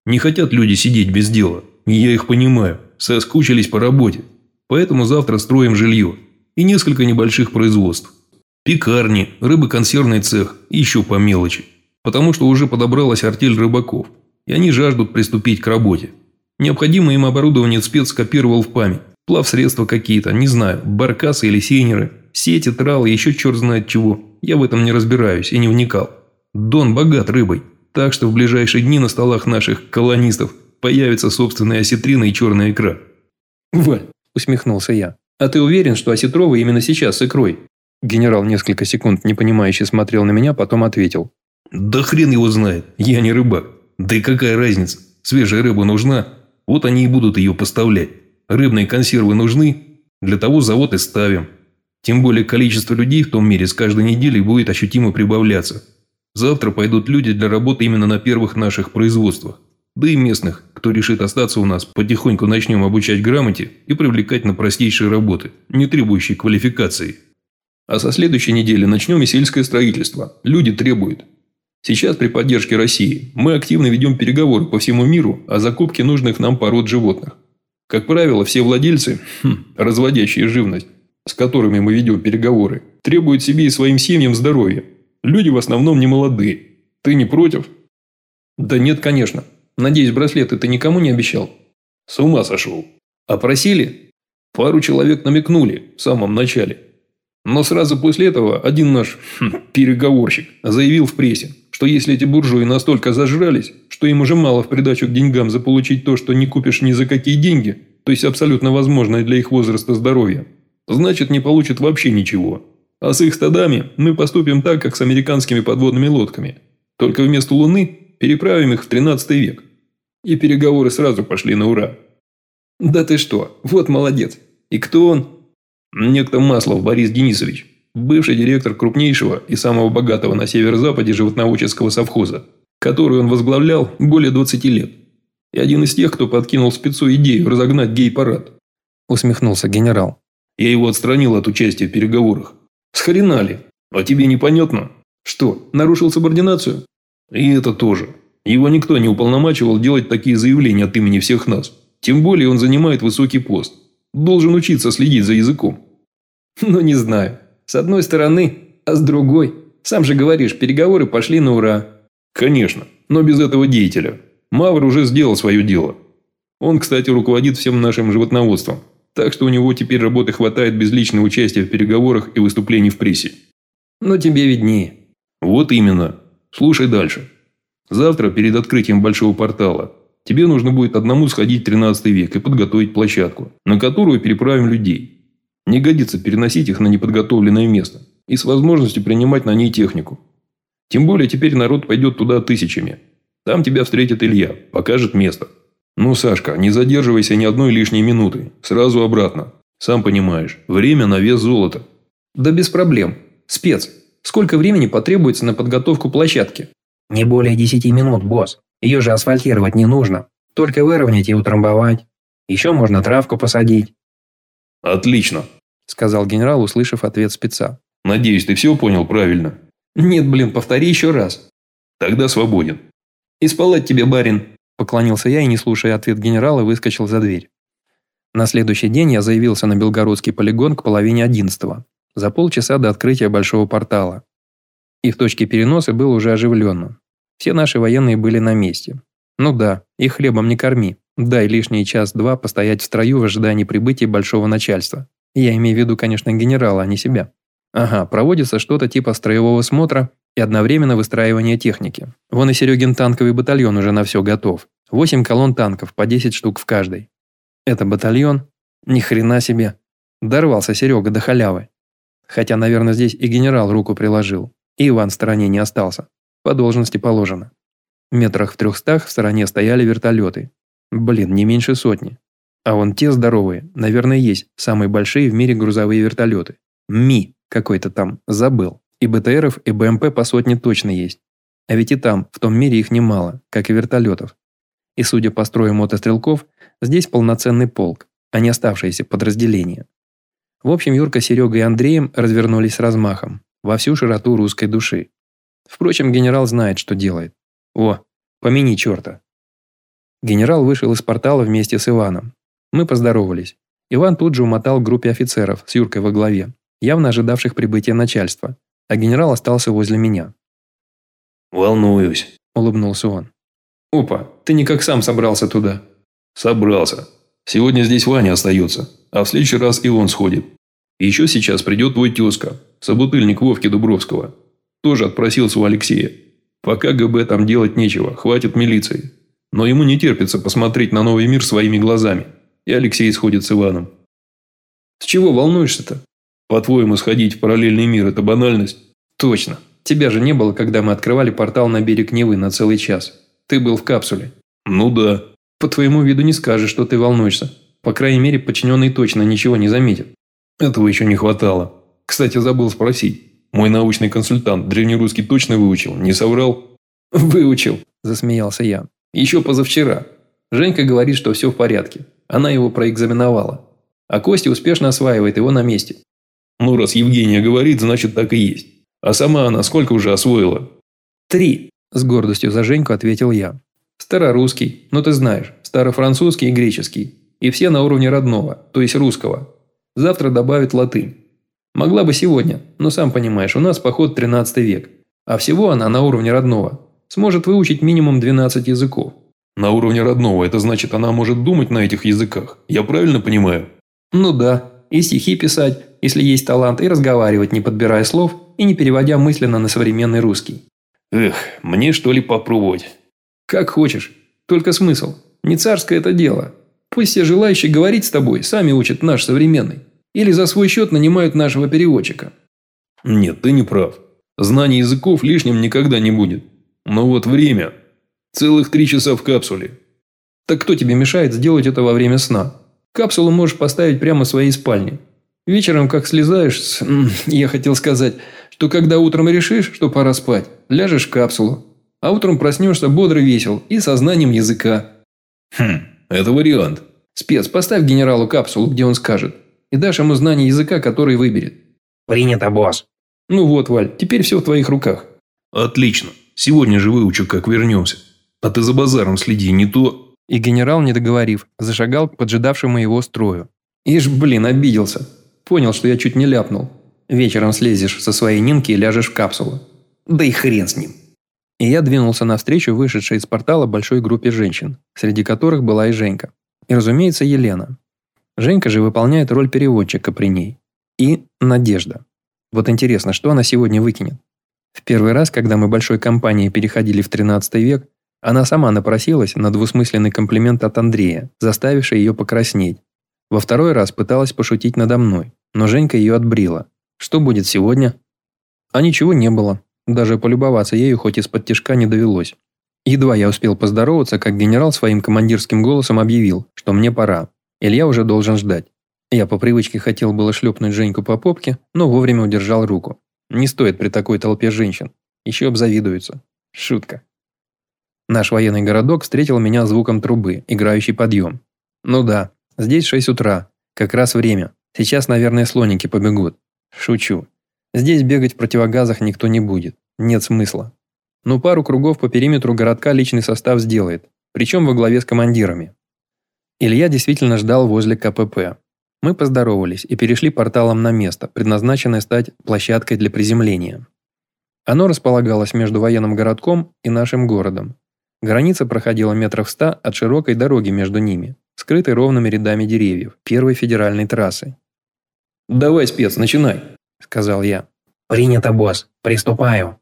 Не хотят люди сидеть без дела, я их понимаю соскучились по работе. Поэтому завтра строим жилье и несколько небольших производств. Пекарни, рыбоконсервный цех и еще по мелочи. Потому что уже подобралась артель рыбаков, и они жаждут приступить к работе. Необходимое им оборудование спец скопировал в память. Плавсредства какие-то, не знаю, баркасы или сейнеры, сети, тралы, еще черт знает чего. Я в этом не разбираюсь и не вникал. Дон богат рыбой, так что в ближайшие дни на столах наших колонистов появится собственная осетрина и черная икра». «Валь», – усмехнулся я, – «а ты уверен, что осетровый именно сейчас с икрой?» Генерал несколько секунд непонимающе смотрел на меня, потом ответил. «Да хрен его знает, я не рыбак. Да и какая разница? Свежая рыба нужна, вот они и будут ее поставлять. Рыбные консервы нужны, для того завод и ставим. Тем более количество людей в том мире с каждой неделей будет ощутимо прибавляться. Завтра пойдут люди для работы именно на первых наших производствах. Да и местных, кто решит остаться у нас, потихоньку начнем обучать грамоте и привлекать на простейшие работы, не требующие квалификации. А со следующей недели начнем и сельское строительство. Люди требуют. Сейчас при поддержке России мы активно ведем переговоры по всему миру о закупке нужных нам пород животных. Как правило, все владельцы, хм, разводящие живность, с которыми мы ведем переговоры, требуют себе и своим семьям здоровья. Люди в основном не молодые. Ты не против? Да нет, конечно. Надеюсь, браслеты ты никому не обещал? С ума сошел. А просили? Пару человек намекнули в самом начале. Но сразу после этого один наш хм, переговорщик заявил в прессе, что если эти буржуи настолько зажрались, что им уже мало в придачу к деньгам заполучить то, что не купишь ни за какие деньги, то есть абсолютно возможное для их возраста здоровье, значит не получат вообще ничего. А с их стадами мы поступим так, как с американскими подводными лодками. Только вместо Луны переправим их в 13 век. И переговоры сразу пошли на ура. Да ты что, вот молодец. И кто он? Некто Маслов Борис Денисович, бывший директор крупнейшего и самого богатого на северо-западе животноводческого совхоза, который он возглавлял более 20 лет. И один из тех, кто подкинул спецу идею разогнать гей-парад. Усмехнулся генерал. Я его отстранил от участия в переговорах. Схрена ли? А тебе непонятно? Что, нарушил субординацию? И это тоже. Его никто не уполномачивал делать такие заявления от имени всех нас. Тем более он занимает высокий пост. Должен учиться следить за языком. Ну, не знаю. С одной стороны, а с другой. Сам же говоришь, переговоры пошли на ура. Конечно, но без этого деятеля. Мавр уже сделал свое дело. Он, кстати, руководит всем нашим животноводством. Так что у него теперь работы хватает без личного участия в переговорах и выступлений в прессе. Но тебе виднее. Вот именно. Слушай дальше. Завтра, перед открытием большого портала, тебе нужно будет одному сходить в 13 век и подготовить площадку, на которую переправим людей. Не годится переносить их на неподготовленное место и с возможностью принимать на ней технику. Тем более теперь народ пойдет туда тысячами. Там тебя встретит Илья, покажет место. Ну, Сашка, не задерживайся ни одной лишней минуты. Сразу обратно. Сам понимаешь, время на вес золота. Да без проблем. Спец, сколько времени потребуется на подготовку площадки? Не более десяти минут, босс. Ее же асфальтировать не нужно. Только выровнять и утрамбовать. Еще можно травку посадить. Отлично, сказал генерал, услышав ответ спеца. Надеюсь, ты все понял правильно. Нет, блин, повтори еще раз. Тогда свободен. И спалать тебе, барин. Поклонился я и, не слушая ответ генерала, выскочил за дверь. На следующий день я заявился на Белгородский полигон к половине одиннадцатого, за полчаса до открытия большого портала. И в точке переноса было уже оживленно. Все наши военные были на месте. Ну да, их хлебом не корми. Дай лишний час-два постоять в строю в ожидании прибытия большого начальства. Я имею в виду, конечно, генерала, а не себя. Ага, проводится что-то типа строевого смотра и одновременно выстраивания техники. Вон и Серегин танковый батальон уже на все готов. Восемь колонн танков, по 10 штук в каждой. Это батальон? Ни хрена себе. Дорвался Серега до халявы. Хотя, наверное, здесь и генерал руку приложил. И Иван в стороне не остался. По должности положено. Метрах в трехстах в стороне стояли вертолеты. Блин, не меньше сотни. А вон те здоровые, наверное, есть самые большие в мире грузовые вертолеты. Ми какой-то там, забыл. И БТРов, и БМП по сотне точно есть. А ведь и там, в том мире их немало, как и вертолетов. И судя по строю мотострелков, здесь полноценный полк, а не оставшиеся подразделения. В общем, Юрка, Серега и Андреем развернулись с размахом во всю широту русской души. Впрочем, генерал знает, что делает. О, помяни черта. Генерал вышел из портала вместе с Иваном. Мы поздоровались. Иван тут же умотал группе офицеров с Юркой во главе, явно ожидавших прибытия начальства, а генерал остался возле меня. «Волнуюсь», – улыбнулся он. «Опа, ты никак сам собрался туда?» «Собрался. Сегодня здесь Ваня остается, а в следующий раз и он сходит. еще сейчас придет твой тезка, собутыльник Вовки Дубровского. Тоже отпросился у Алексея. Пока ГБ там делать нечего, хватит милиции. Но ему не терпится посмотреть на новый мир своими глазами. И Алексей сходит с Иваном. С чего волнуешься-то? По-твоему, сходить в параллельный мир – это банальность? Точно. Тебя же не было, когда мы открывали портал на берег Невы на целый час. Ты был в капсуле. Ну да. По твоему виду не скажешь, что ты волнуешься. По крайней мере, подчиненный точно ничего не заметит. Этого еще не хватало. Кстати, забыл спросить. Мой научный консультант древнерусский точно выучил, не соврал? Выучил, засмеялся я. Еще позавчера. Женька говорит, что все в порядке. Она его проэкзаменовала. А Костя успешно осваивает его на месте. Ну, раз Евгения говорит, значит так и есть. А сама она сколько уже освоила? Три, с гордостью за Женьку ответил я. Старорусский, ну ты знаешь, старофранцузский и греческий. И все на уровне родного, то есть русского. Завтра добавит латынь. Могла бы сегодня, но сам понимаешь, у нас поход 13 век. А всего она на уровне родного. Сможет выучить минимум 12 языков. На уровне родного, это значит, она может думать на этих языках. Я правильно понимаю? Ну да. И стихи писать, если есть талант, и разговаривать, не подбирая слов и не переводя мысленно на современный русский. Эх, мне что ли попробовать? Как хочешь. Только смысл. Не царское это дело. Пусть все желающие говорить с тобой сами учат наш современный. Или за свой счет нанимают нашего переводчика. Нет, ты не прав. Знание языков лишним никогда не будет. Но вот время. Целых три часа в капсуле. Так кто тебе мешает сделать это во время сна? Капсулу можешь поставить прямо в своей спальне. Вечером, как слезаешь, с... я хотел сказать, что когда утром решишь, что пора спать, ляжешь в капсулу. А утром проснешься бодро весел и сознанием языка. Хм, это вариант. Спец, поставь генералу капсулу, где он скажет и дашь ему знание языка, который выберет. Принято, босс. Ну вот, Валь, теперь все в твоих руках. Отлично. Сегодня же выучу, как вернемся. А ты за базаром следи, не то... И генерал, не договорив, зашагал к поджидавшему его строю. Ишь, блин, обиделся. Понял, что я чуть не ляпнул. Вечером слезешь со своей Нинки и ляжешь в капсулу. Да и хрен с ним. И я двинулся навстречу вышедшей из портала большой группе женщин, среди которых была и Женька. И, разумеется, Елена. Женька же выполняет роль переводчика при ней. И Надежда. Вот интересно, что она сегодня выкинет? В первый раз, когда мы большой компанией переходили в 13 век, она сама напросилась на двусмысленный комплимент от Андрея, заставивший ее покраснеть. Во второй раз пыталась пошутить надо мной, но Женька ее отбрила. Что будет сегодня? А ничего не было. Даже полюбоваться ею хоть из-под тишка не довелось. Едва я успел поздороваться, как генерал своим командирским голосом объявил, что мне пора. Илья уже должен ждать. Я по привычке хотел было шлепнуть Женьку по попке, но вовремя удержал руку. Не стоит при такой толпе женщин. Еще обзавидуются. Шутка. Наш военный городок встретил меня звуком трубы, играющей подъем. Ну да, здесь 6 утра. Как раз время. Сейчас, наверное, слоники побегут. Шучу. Здесь бегать в противогазах никто не будет. Нет смысла. Но пару кругов по периметру городка личный состав сделает. Причем во главе с командирами. Илья действительно ждал возле КПП. Мы поздоровались и перешли порталом на место, предназначенное стать площадкой для приземления. Оно располагалось между военным городком и нашим городом. Граница проходила метров ста от широкой дороги между ними, скрытой ровными рядами деревьев, первой федеральной трассы. «Давай, спец, начинай», – сказал я. «Принято, босс. Приступаю».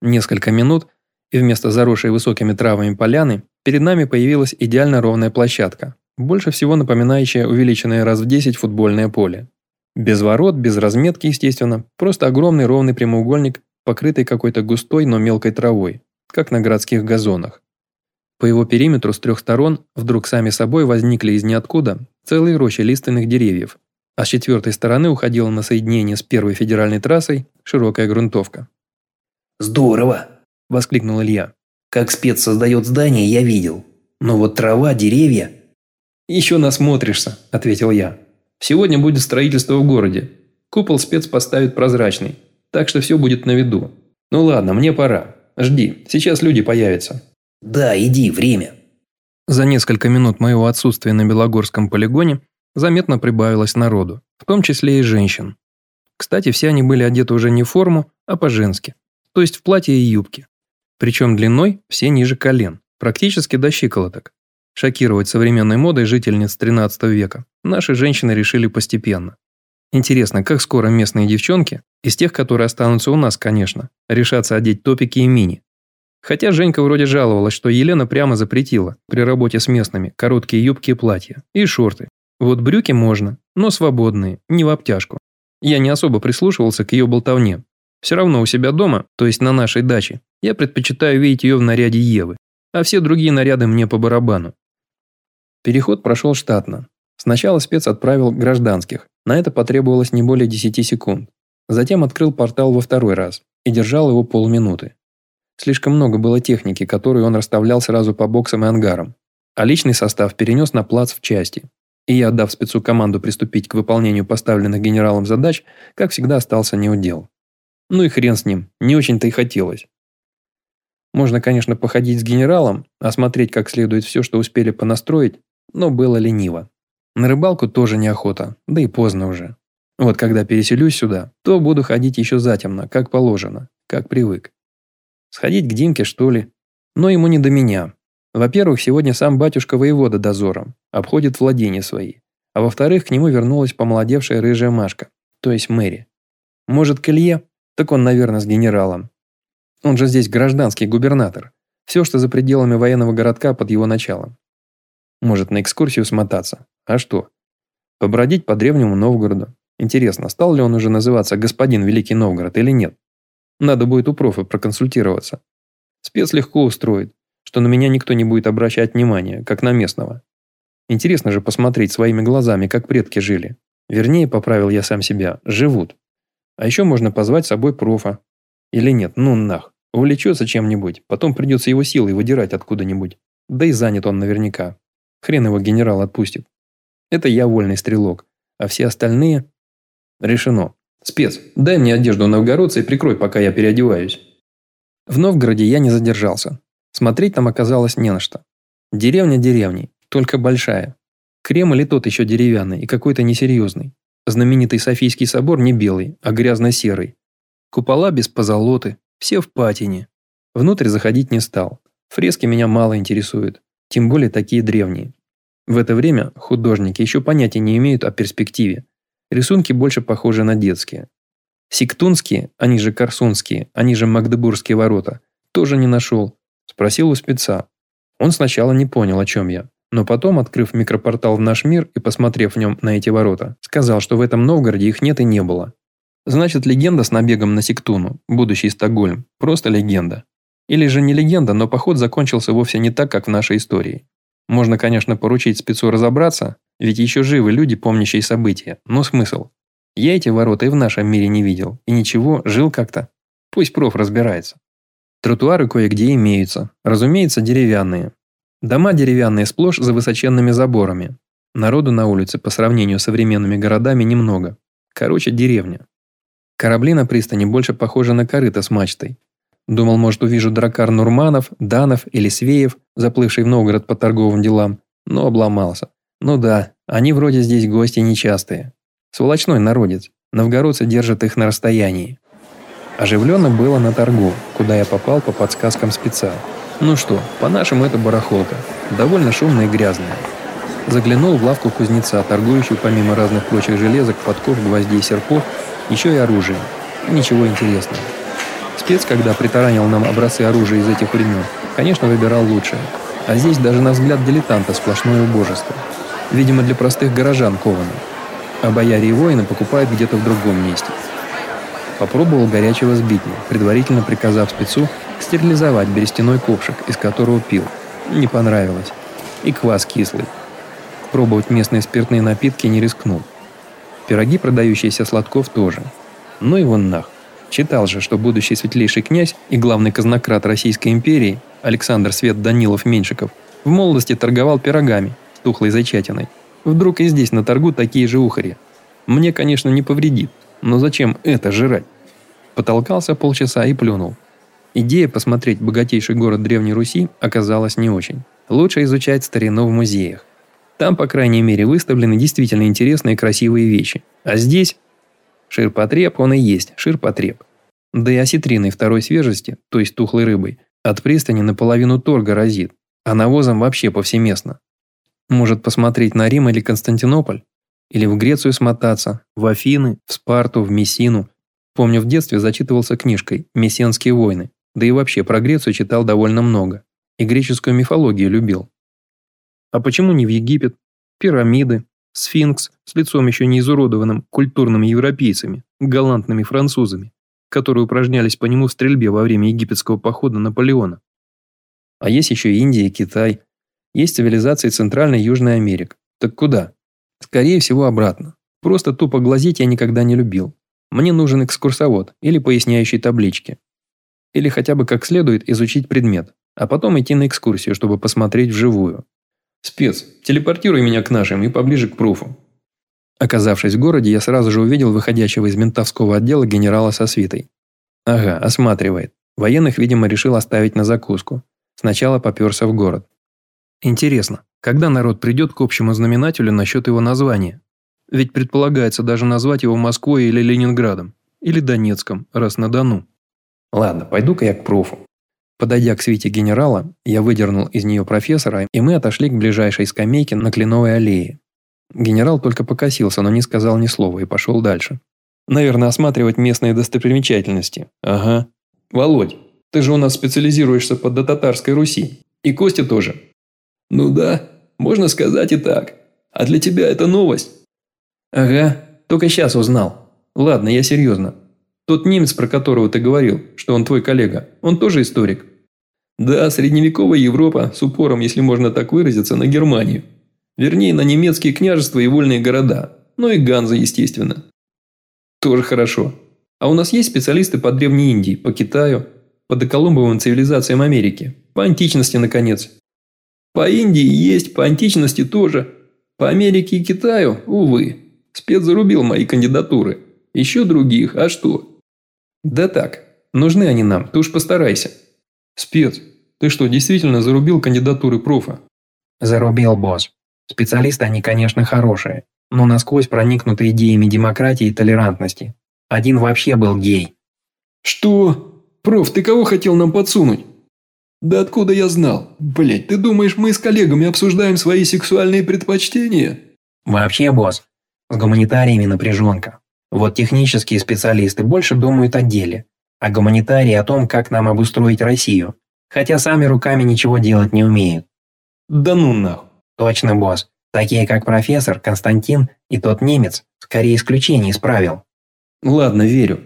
Несколько минут, и вместо заросшей высокими травами поляны перед нами появилась идеально ровная площадка, больше всего напоминающая увеличенное раз в 10 футбольное поле. Без ворот, без разметки, естественно, просто огромный ровный прямоугольник, покрытый какой-то густой, но мелкой травой, как на городских газонах. По его периметру с трех сторон вдруг сами собой возникли из ниоткуда целые рощи лиственных деревьев, а с четвертой стороны уходила на соединение с первой федеральной трассой широкая грунтовка. «Здорово!» – воскликнул Илья. «Как спец создает здание, я видел. Но вот трава, деревья...» «Еще насмотришься», – ответил я. «Сегодня будет строительство в городе. Купол спец поставит прозрачный, так что все будет на виду. Ну ладно, мне пора. Жди, сейчас люди появятся». «Да, иди, время». За несколько минут моего отсутствия на Белогорском полигоне заметно прибавилось народу, в том числе и женщин. Кстати, все они были одеты уже не в форму, а по-женски то есть в платье и юбке. Причем длиной все ниже колен, практически до щиколоток. Шокировать современной модой жительниц 13 века наши женщины решили постепенно. Интересно, как скоро местные девчонки, из тех, которые останутся у нас, конечно, решатся одеть топики и мини. Хотя Женька вроде жаловалась, что Елена прямо запретила при работе с местными короткие юбки и платья, и шорты. Вот брюки можно, но свободные, не в обтяжку. Я не особо прислушивался к ее болтовне, все равно у себя дома, то есть на нашей даче, я предпочитаю видеть ее в наряде Евы. а все другие наряды мне по барабану. Переход прошел штатно. Сначала спец отправил гражданских, на это потребовалось не более 10 секунд. Затем открыл портал во второй раз и держал его полминуты. Слишком много было техники, которую он расставлял сразу по боксам и ангарам, а личный состав перенес на плац в части. И я, отдав спецу команду приступить к выполнению поставленных генералом задач, как всегда остался неудел. Ну и хрен с ним, не очень-то и хотелось. Можно, конечно, походить с генералом, осмотреть как следует все, что успели понастроить, но было лениво. На рыбалку тоже неохота, да и поздно уже. Вот когда переселюсь сюда, то буду ходить еще затемно, как положено, как привык. Сходить к Димке, что ли? Но ему не до меня. Во-первых, сегодня сам батюшка воевода дозором, обходит владения свои. А во-вторых, к нему вернулась помолодевшая рыжая Машка, то есть Мэри. Может, к Илье? Так он, наверное, с генералом. Он же здесь гражданский губернатор. Все, что за пределами военного городка под его началом. Может, на экскурсию смотаться. А что? Побродить по древнему Новгороду. Интересно, стал ли он уже называться господин Великий Новгород или нет? Надо будет у профа проконсультироваться. Спец легко устроит, что на меня никто не будет обращать внимания, как на местного. Интересно же посмотреть своими глазами, как предки жили. Вернее, поправил я сам себя, живут. А еще можно позвать с собой профа. Или нет, ну нах. Увлечется чем-нибудь, потом придется его силой выдирать откуда-нибудь. Да и занят он наверняка. Хрен его генерал отпустит. Это я вольный стрелок, а все остальные... Решено. Спец, дай мне одежду новгородца и прикрой, пока я переодеваюсь. В Новгороде я не задержался. Смотреть там оказалось не на что. Деревня деревней, только большая. Кремль и тот еще деревянный и какой-то несерьезный. Знаменитый Софийский собор не белый, а грязно-серый. Купола без позолоты, все в патине. Внутрь заходить не стал. Фрески меня мало интересуют, тем более такие древние. В это время художники еще понятия не имеют о перспективе. Рисунки больше похожи на детские. Сиктунские, они же Корсунские, они же Магдебургские ворота, тоже не нашел. Спросил у спеца. Он сначала не понял, о чем я. Но потом, открыв микропортал в наш мир и посмотрев в нем на эти ворота, сказал, что в этом Новгороде их нет и не было. Значит, легенда с набегом на Сиктуну, будущий Стокгольм, просто легенда. Или же не легенда, но поход закончился вовсе не так, как в нашей истории. Можно, конечно, поручить спецу разобраться, ведь еще живы люди, помнящие события, но смысл? Я эти ворота и в нашем мире не видел, и ничего, жил как-то. Пусть проф разбирается. Тротуары кое-где имеются, разумеется, деревянные. Дома деревянные сплошь за высоченными заборами. Народу на улице по сравнению с современными городами немного. Короче, деревня. Корабли на пристани больше похожи на корыто с мачтой. Думал, может, увижу дракар Нурманов, Данов или Свеев, заплывший в Новгород по торговым делам, но обломался. Ну да, они вроде здесь гости нечастые. Сволочной народец. Новгородцы держат их на расстоянии. Оживленно было на торгу, куда я попал по подсказкам спеца. Ну что, по-нашему это барахолка. Довольно шумная и грязная. Заглянул в лавку кузнеца, торгующую помимо разных прочих железок, подков, гвоздей, серпов, еще и оружием. Ничего интересного. Спец, когда притаранил нам образцы оружия из этих времен, конечно, выбирал лучшее. А здесь даже на взгляд дилетанта сплошное убожество. Видимо, для простых горожан ковано. А бояре и воины покупают где-то в другом месте. Попробовал горячего сбитня, предварительно приказав спецу стерилизовать берестяной ковшик, из которого пил. Не понравилось. И квас кислый. Пробовать местные спиртные напитки не рискнул. Пироги, продающиеся сладков, тоже. Ну и вон нах. Читал же, что будущий светлейший князь и главный казнократ Российской империи Александр Свет Данилов-Меньшиков в молодости торговал пирогами с тухлой зачатиной. Вдруг и здесь на торгу такие же ухари. Мне, конечно, не повредит, но зачем это жрать? Потолкался полчаса и плюнул. Идея посмотреть богатейший город Древней Руси оказалась не очень. Лучше изучать старину в музеях. Там, по крайней мере, выставлены действительно интересные и красивые вещи. А здесь Ширпотреб он и есть, ширпотреб. Да и осетриной второй свежести, то есть тухлой рыбой, от пристани наполовину торга разит, а навозом вообще повсеместно. Может посмотреть на Рим или Константинополь? Или в Грецию смотаться, в Афины, в Спарту, в Мессину. Помню, в детстве зачитывался книжкой «Мессенские войны», да и вообще про Грецию читал довольно много. И греческую мифологию любил. А почему не в Египет? Пирамиды, Сфинкс с лицом еще не изуродованным культурными европейцами, галантными французами, которые упражнялись по нему в стрельбе во время египетского похода Наполеона. А есть еще Индия Китай. Есть цивилизации Центральной и Южной Америки. Так куда? Скорее всего, обратно. Просто тупо глазеть я никогда не любил. Мне нужен экскурсовод или поясняющие таблички. Или хотя бы как следует изучить предмет, а потом идти на экскурсию, чтобы посмотреть вживую. Спец, телепортируй меня к нашим и поближе к пруфу. Оказавшись в городе, я сразу же увидел выходящего из ментовского отдела генерала со свитой. Ага, осматривает. Военных, видимо, решил оставить на закуску. Сначала поперся в город. Интересно, когда народ придет к общему знаменателю насчет его названия? Ведь предполагается даже назвать его Москвой или Ленинградом. Или Донецком, раз на Дону. Ладно, пойду-ка я к профу. Подойдя к свите генерала, я выдернул из нее профессора, и мы отошли к ближайшей скамейке на Кленовой аллее. Генерал только покосился, но не сказал ни слова и пошел дальше. Наверное, осматривать местные достопримечательности. Ага. Володь, ты же у нас специализируешься под дотатарской Руси. И Костя тоже. Ну да, можно сказать и так. А для тебя это новость? Ага, только сейчас узнал. Ладно, я серьезно. Тот немец, про которого ты говорил, что он твой коллега, он тоже историк? Да, средневековая Европа с упором, если можно так выразиться, на Германию. Вернее, на немецкие княжества и вольные города. Ну и Ганза, естественно. Тоже хорошо. А у нас есть специалисты по Древней Индии, по Китаю, по доколумбовым цивилизациям Америки, по античности, наконец. По Индии есть, по античности тоже. По Америке и Китаю, увы. Спец зарубил мои кандидатуры. Еще других, а что? Да так, нужны они нам, ты уж постарайся. Спец, ты что, действительно зарубил кандидатуры профа? Зарубил, босс. Специалисты они, конечно, хорошие, но насквозь проникнуты идеями демократии и толерантности. Один вообще был гей. Что? Проф, ты кого хотел нам подсунуть? Да откуда я знал? Блять, ты думаешь, мы с коллегами обсуждаем свои сексуальные предпочтения? Вообще, босс, с гуманитариями напряженка. Вот технические специалисты больше думают о деле, а гуманитарии о том, как нам обустроить Россию. Хотя сами руками ничего делать не умеют. Да ну нахуй. Точно, босс. Такие, как профессор, Константин и тот немец, скорее исключение из правил. Ладно, верю.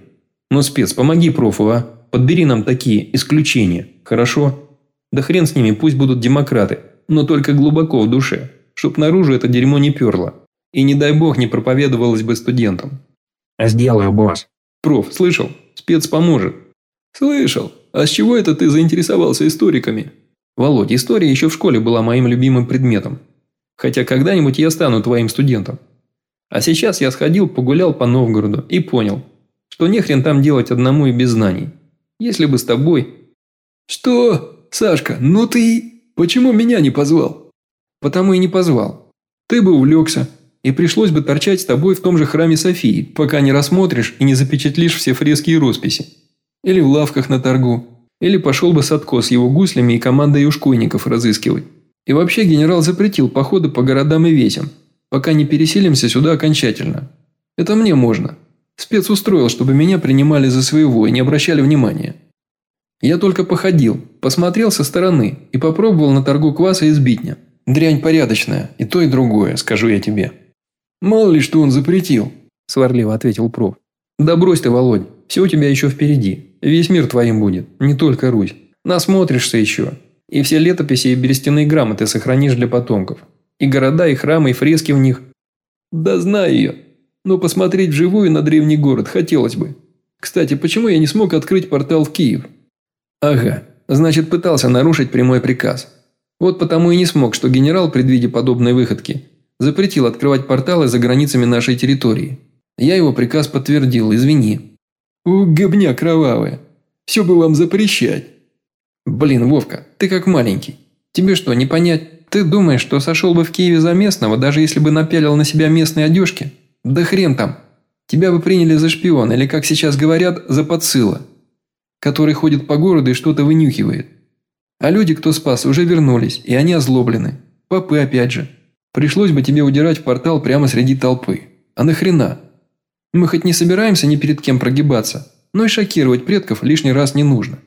Но, спец, помоги профу, а? Подбери нам такие исключения, хорошо? Да хрен с ними, пусть будут демократы, но только глубоко в душе, чтоб наружу это дерьмо не перло. И не дай бог не проповедовалось бы студентам. «Сделаю, босс». «Проф, слышал? Спец поможет». «Слышал. А с чего это ты заинтересовался историками?» «Володь, история еще в школе была моим любимым предметом. Хотя когда-нибудь я стану твоим студентом. А сейчас я сходил, погулял по Новгороду и понял, что нехрен там делать одному и без знаний. Если бы с тобой...» «Что? Сашка, ну ты... Почему меня не позвал?» «Потому и не позвал. Ты бы увлекся, и пришлось бы торчать с тобой в том же храме Софии, пока не рассмотришь и не запечатлишь все фрески и росписи. Или в лавках на торгу. Или пошел бы Садко с его гуслями и командой ушкуйников разыскивать. И вообще генерал запретил походы по городам и весям, пока не переселимся сюда окончательно. Это мне можно. Спец устроил, чтобы меня принимали за своего и не обращали внимания. Я только походил, посмотрел со стороны и попробовал на торгу кваса из битня. Дрянь порядочная, и то, и другое, скажу я тебе. «Мало ли, что он запретил», – сварливо ответил проф. «Да брось ты, Володь, все у тебя еще впереди. Весь мир твоим будет, не только Русь. Насмотришься еще. И все летописи и берестяные грамоты сохранишь для потомков. И города, и храмы, и фрески в них». «Да знаю я. Но посмотреть вживую на древний город хотелось бы. Кстати, почему я не смог открыть портал в Киев?» «Ага, значит, пытался нарушить прямой приказ. Вот потому и не смог, что генерал, предвидя подобные выходки, запретил открывать порталы за границами нашей территории. Я его приказ подтвердил, извини». «У, гобня кровавая. Все бы вам запрещать». «Блин, Вовка, ты как маленький. Тебе что, не понять? Ты думаешь, что сошел бы в Киеве за местного, даже если бы напялил на себя местные одежки? Да хрен там. Тебя бы приняли за шпиона, или, как сейчас говорят, за подсыла, который ходит по городу и что-то вынюхивает. А люди, кто спас, уже вернулись, и они озлоблены. Попы опять же. Пришлось бы тебе удирать в портал прямо среди толпы. А нахрена? Мы хоть не собираемся ни перед кем прогибаться, но и шокировать предков лишний раз не нужно.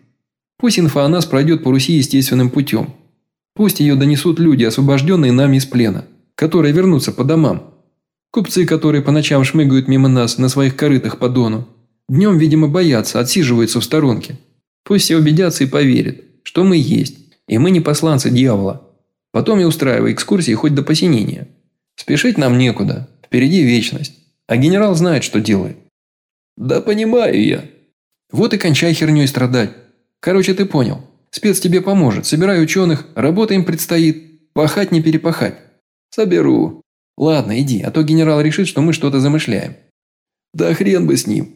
Пусть инфа о нас пройдет по Руси естественным путем. Пусть ее донесут люди, освобожденные нами из плена, которые вернутся по домам. Купцы, которые по ночам шмыгают мимо нас на своих корытах по дону. Днем, видимо, боятся, отсиживаются в сторонке. Пусть все убедятся и поверят, что мы есть, И мы не посланцы дьявола. Потом я устраиваю экскурсии хоть до посинения. Спешить нам некуда. Впереди вечность. А генерал знает, что делает. Да понимаю я. Вот и кончай херней страдать. Короче, ты понял. Спец тебе поможет. Собирай ученых, работа им предстоит. Пахать не перепахать. Соберу. Ладно, иди, а то генерал решит, что мы что-то замышляем. Да хрен бы с ним.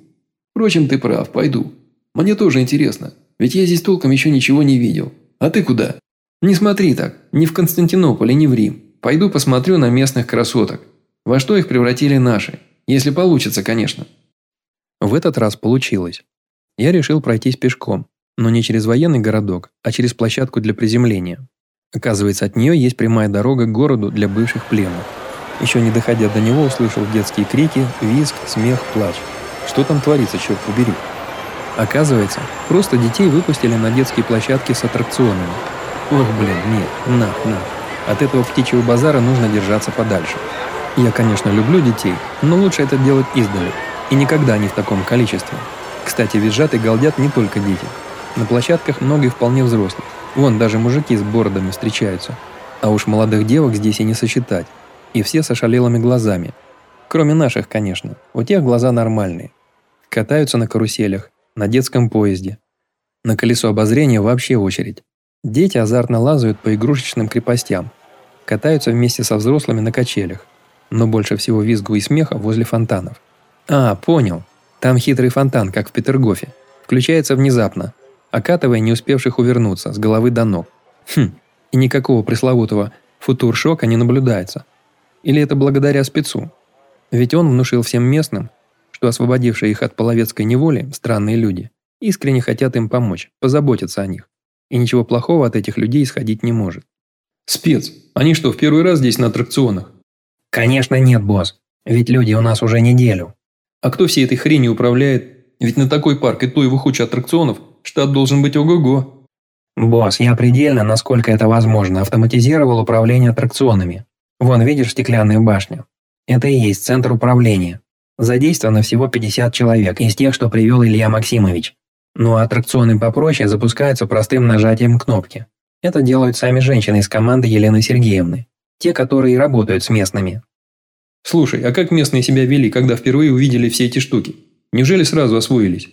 Впрочем, ты прав, пойду. Мне тоже интересно, ведь я здесь толком еще ничего не видел. А ты куда? Не смотри так, ни в Константинополь, ни в Рим. Пойду посмотрю на местных красоток. Во что их превратили наши. Если получится, конечно. В этот раз получилось. Я решил пройтись пешком, но не через военный городок, а через площадку для приземления. Оказывается, от нее есть прямая дорога к городу для бывших пленных. Еще не доходя до него, услышал детские крики, визг, смех, плач. Что там творится, черт побери? Оказывается, просто детей выпустили на детские площадки с аттракционами. Ох, блин, нет, нах, нах. От этого птичьего базара нужно держаться подальше. Я, конечно, люблю детей, но лучше это делать издали. И никогда не в таком количестве. Кстати, визжат и галдят не только дети. На площадках много вполне взрослых. Вон даже мужики с бородами встречаются. А уж молодых девок здесь и не сосчитать. И все с ошалелыми глазами. Кроме наших, конечно. У тех глаза нормальные. Катаются на каруселях, на детском поезде. На колесо обозрения вообще очередь. Дети азартно лазают по игрушечным крепостям. Катаются вместе со взрослыми на качелях. Но больше всего визгу и смеха возле фонтанов. А, понял. Там хитрый фонтан, как в Петергофе. Включается внезапно, окатывая не успевших увернуться с головы до ног. Хм, и никакого пресловутого футур-шока не наблюдается. Или это благодаря спецу? Ведь он внушил всем местным, что освободившие их от половецкой неволи странные люди искренне хотят им помочь, позаботиться о них. И ничего плохого от этих людей исходить не может. Спец, они что, в первый раз здесь на аттракционах? Конечно нет, босс. Ведь люди у нас уже неделю. А кто всей этой хренью управляет? Ведь на такой парк и то его куча аттракционов штат должен быть ого-го. Босс, я предельно, насколько это возможно, автоматизировал управление аттракционами. Вон, видишь стеклянную башню? Это и есть центр управления. Задействовано всего 50 человек из тех, что привел Илья Максимович. Ну а аттракционы попроще запускаются простым нажатием кнопки. Это делают сами женщины из команды Елены Сергеевны. Те, которые работают с местными. Слушай, а как местные себя вели, когда впервые увидели все эти штуки? Неужели сразу освоились?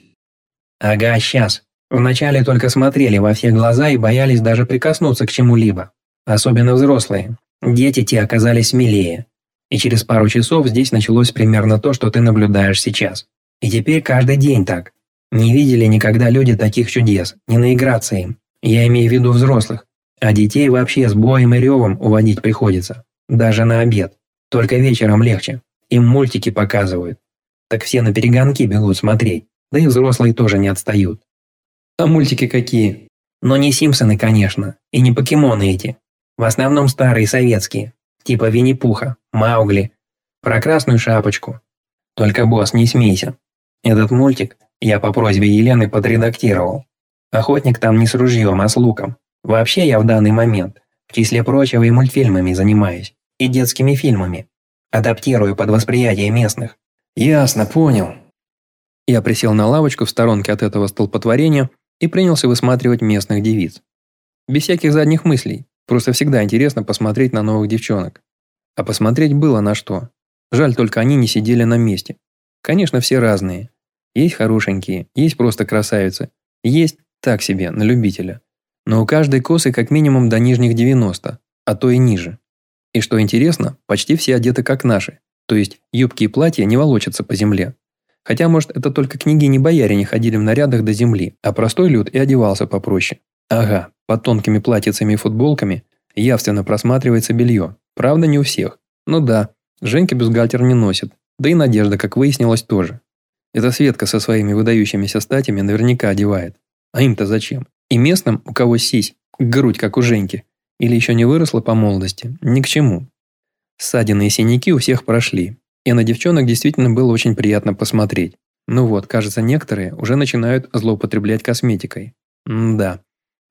Ага, сейчас. Вначале только смотрели во все глаза и боялись даже прикоснуться к чему-либо. Особенно взрослые. Дети те оказались смелее. И через пару часов здесь началось примерно то, что ты наблюдаешь сейчас. И теперь каждый день так. Не видели никогда люди таких чудес, не наиграться им. Я имею в виду взрослых. А детей вообще с боем и ревом уводить приходится. Даже на обед. Только вечером легче. Им мультики показывают. Так все на перегонки бегут смотреть. Да и взрослые тоже не отстают. А мультики какие? Но не Симпсоны, конечно. И не покемоны эти. В основном старые советские, типа Винни-Пуха, Маугли, про красную шапочку. Только, босс, не смейся. Этот мультик я по просьбе Елены подредактировал. Охотник там не с ружьем, а с луком. Вообще я в данный момент, в числе прочего, и мультфильмами занимаюсь, и детскими фильмами. Адаптирую под восприятие местных. Ясно, понял. Я присел на лавочку в сторонке от этого столпотворения и принялся высматривать местных девиц. Без всяких задних мыслей, Просто всегда интересно посмотреть на новых девчонок. А посмотреть было на что. Жаль, только они не сидели на месте. Конечно, все разные. Есть хорошенькие, есть просто красавицы. Есть так себе, на любителя. Но у каждой косы как минимум до нижних 90, а то и ниже. И что интересно, почти все одеты как наши. То есть юбки и платья не волочатся по земле. Хотя, может, это только княгини-бояре не ходили в нарядах до земли, а простой люд и одевался попроще. Ага, под тонкими платьицами и футболками явственно просматривается белье. Правда, не у всех. Ну да, Женька бюстгальтер не носит. Да и Надежда, как выяснилось, тоже. Эта Светка со своими выдающимися статями наверняка одевает. А им-то зачем? И местным, у кого сись, грудь, как у Женьки, или еще не выросла по молодости, ни к чему. Ссадины и синяки у всех прошли. И на девчонок действительно было очень приятно посмотреть. Ну вот, кажется, некоторые уже начинают злоупотреблять косметикой. М да.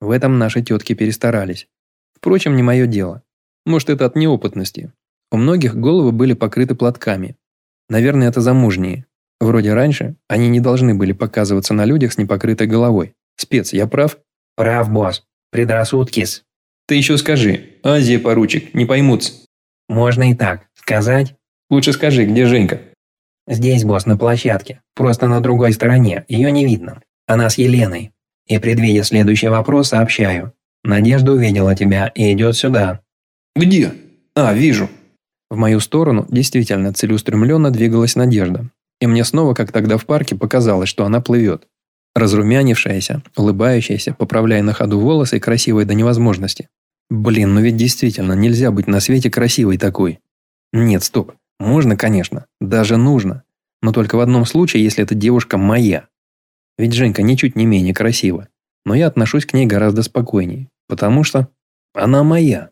В этом наши тетки перестарались. Впрочем, не мое дело. Может, это от неопытности. У многих головы были покрыты платками. Наверное, это замужние. Вроде раньше они не должны были показываться на людях с непокрытой головой. Спец, я прав? Прав, босс. Предрассудки-с. Ты еще скажи. Азия, поручик, не поймутся. Можно и так. Сказать? Лучше скажи, где Женька? Здесь, босс, на площадке. Просто на другой стороне. Ее не видно. Она с Еленой. И предвидя следующий вопрос, сообщаю. Надежда увидела тебя и идет сюда. Где? А, вижу. В мою сторону действительно целеустремленно двигалась Надежда. И мне снова, как тогда в парке, показалось, что она плывет. Разрумянившаяся, улыбающаяся, поправляя на ходу волосы красивой до невозможности. Блин, ну ведь действительно нельзя быть на свете красивой такой. Нет, стоп. Можно, конечно. Даже нужно. Но только в одном случае, если эта девушка моя. Ведь Женька ничуть не менее красива. Но я отношусь к ней гораздо спокойнее. Потому что она моя.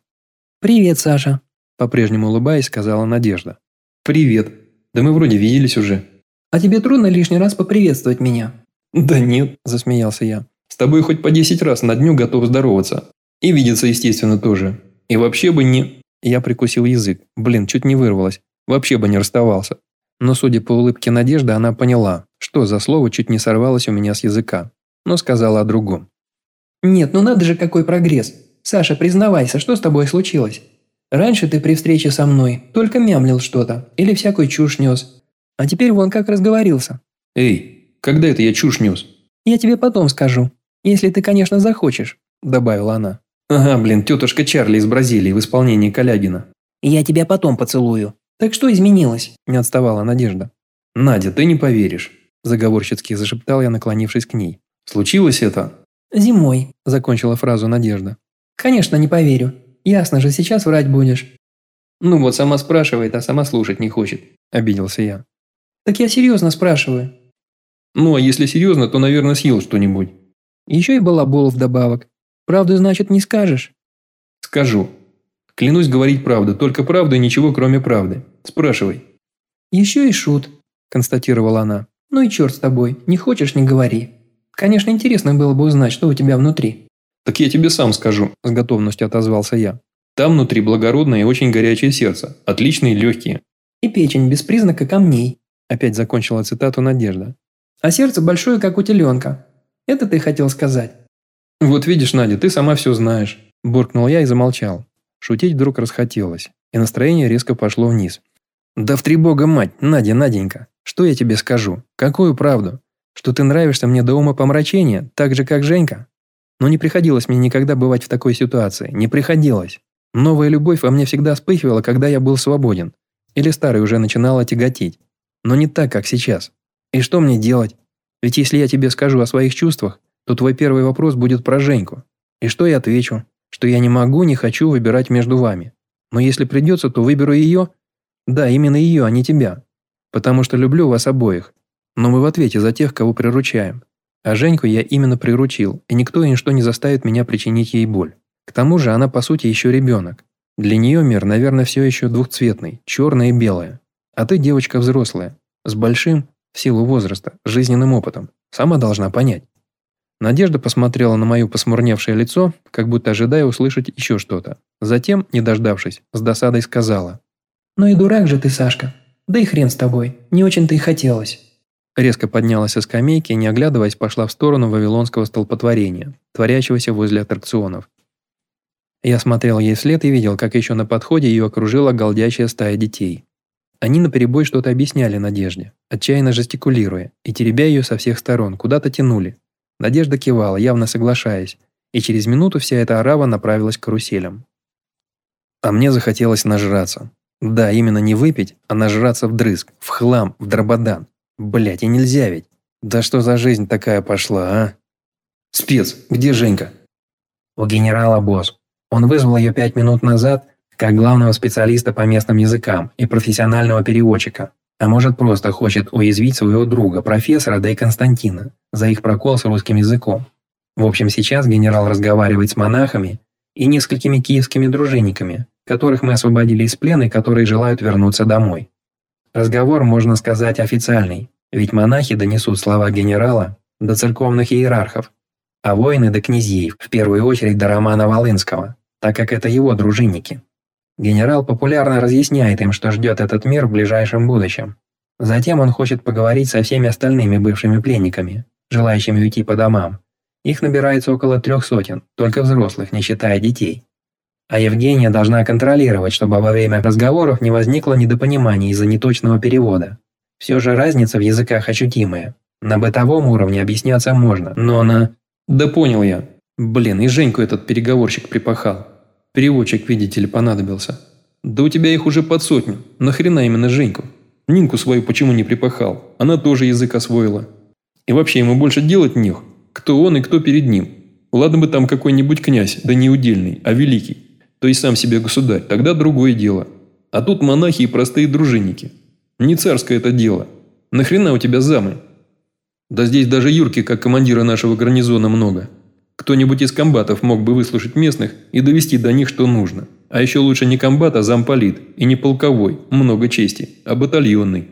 «Привет, Саша», – по-прежнему улыбаясь, сказала Надежда. «Привет. Да мы вроде виделись уже». «А тебе трудно лишний раз поприветствовать меня?» «Да нет», – засмеялся я. «С тобой хоть по десять раз на дню готов здороваться. И видеться, естественно, тоже. И вообще бы не...» Я прикусил язык. Блин, чуть не вырвалось. Вообще бы не расставался. Но, судя по улыбке Надежды, она поняла, что за слово чуть не сорвалось у меня с языка. Но сказала о другом. «Нет, ну надо же какой прогресс. Саша, признавайся, что с тобой случилось? Раньше ты при встрече со мной только мямлил что-то или всякую чушь нес. А теперь вон как разговорился». «Эй, когда это я чушь нес?» «Я тебе потом скажу. Если ты, конечно, захочешь», – добавила она. «Ага, блин, тетушка Чарли из Бразилии в исполнении Калягина». «Я тебя потом поцелую». «Так что изменилось?» – не отставала Надежда. «Надя, ты не поверишь», – заговорщицки зашептал я, наклонившись к ней. «Случилось это?» «Зимой», – закончила фразу Надежда. «Конечно, не поверю. Ясно же, сейчас врать будешь». «Ну вот, сама спрашивает, а сама слушать не хочет», – обиделся я. «Так я серьезно спрашиваю». «Ну, а если серьезно, то, наверное, съел что-нибудь». «Еще и балабол вдобавок. Правду, значит, не скажешь?» «Скажу. Клянусь говорить правду, только правду и ничего, кроме правды. Спрашивай». «Еще и шут», – констатировала она. «Ну и черт с тобой, не хочешь – не говори. Конечно, интересно было бы узнать, что у тебя внутри». «Так я тебе сам скажу», – с готовностью отозвался я. «Там внутри благородное и очень горячее сердце, отличные легкие». «И печень без признака камней», – опять закончила цитату Надежда. «А сердце большое, как у теленка. Это ты хотел сказать?» «Вот видишь, Надя, ты сама все знаешь», – буркнул я и замолчал. Шутить вдруг расхотелось, и настроение резко пошло вниз. «Да в три бога мать, Надя, Наденька, что я тебе скажу? Какую правду? Что ты нравишься мне до ума помрачения, так же, как Женька? Но не приходилось мне никогда бывать в такой ситуации, не приходилось. Новая любовь во мне всегда вспыхивала, когда я был свободен. Или старый уже начинала тяготить. Но не так, как сейчас. И что мне делать? Ведь если я тебе скажу о своих чувствах, то твой первый вопрос будет про Женьку. И что я отвечу? Что я не могу, не хочу выбирать между вами. Но если придется, то выберу ее. Да, именно ее, а не тебя. Потому что люблю вас обоих. Но мы в ответе за тех, кого приручаем. А Женьку я именно приручил, и никто и ничто не заставит меня причинить ей боль. К тому же она, по сути, еще ребенок. Для нее мир, наверное, все еще двухцветный, черное и белое. А ты девочка взрослая, с большим, в силу возраста, жизненным опытом. Сама должна понять. Надежда посмотрела на мое посмурневшее лицо, как будто ожидая услышать еще что-то. Затем, не дождавшись, с досадой сказала. «Ну и дурак же ты, Сашка. Да и хрен с тобой. Не очень-то и хотелось». Резко поднялась со скамейки и, не оглядываясь, пошла в сторону вавилонского столпотворения, творящегося возле аттракционов. Я смотрел ей вслед и видел, как еще на подходе ее окружила голдящая стая детей. Они наперебой что-то объясняли Надежде, отчаянно жестикулируя, и теребя ее со всех сторон, куда-то тянули. Надежда кивала, явно соглашаясь, и через минуту вся эта арава направилась к каруселям. А мне захотелось нажраться. Да, именно не выпить, а нажраться вдрызг, в хлам, в дрободан. Блять, и нельзя ведь. Да что за жизнь такая пошла, а? Спец, где Женька? У генерала босс. Он вызвал ее пять минут назад как главного специалиста по местным языкам и профессионального переводчика. А может просто хочет уязвить своего друга, профессора, да и Константина, за их прокол с русским языком. В общем, сейчас генерал разговаривает с монахами и несколькими киевскими дружинниками, которых мы освободили из плена и которые желают вернуться домой. Разговор, можно сказать, официальный, ведь монахи донесут слова генерала до церковных иерархов, а воины до князей, в первую очередь до Романа Волынского, так как это его дружинники. Генерал популярно разъясняет им, что ждет этот мир в ближайшем будущем. Затем он хочет поговорить со всеми остальными бывшими пленниками, желающими уйти по домам, Их набирается около трех сотен, только взрослых, не считая детей. А Евгения должна контролировать, чтобы во время разговоров не возникло недопонимания из-за неточного перевода. Все же разница в языках ощутимая. На бытовом уровне объясняться можно, но на... Да понял я. Блин, и Женьку этот переговорщик припахал. Переводчик, видите ли, понадобился. Да у тебя их уже под сотню. Нахрена именно Женьку? Нинку свою почему не припахал? Она тоже язык освоила. И вообще ему больше делать них. Кто он и кто перед ним. Ладно бы там какой-нибудь князь, да не удельный, а великий. То есть сам себе государь, тогда другое дело. А тут монахи и простые дружинники. Не царское это дело. Нахрена у тебя замы? Да здесь даже Юрки, как командира нашего гарнизона, много. Кто-нибудь из комбатов мог бы выслушать местных и довести до них, что нужно. А еще лучше не комбат, а замполит. И не полковой, много чести, а батальонный.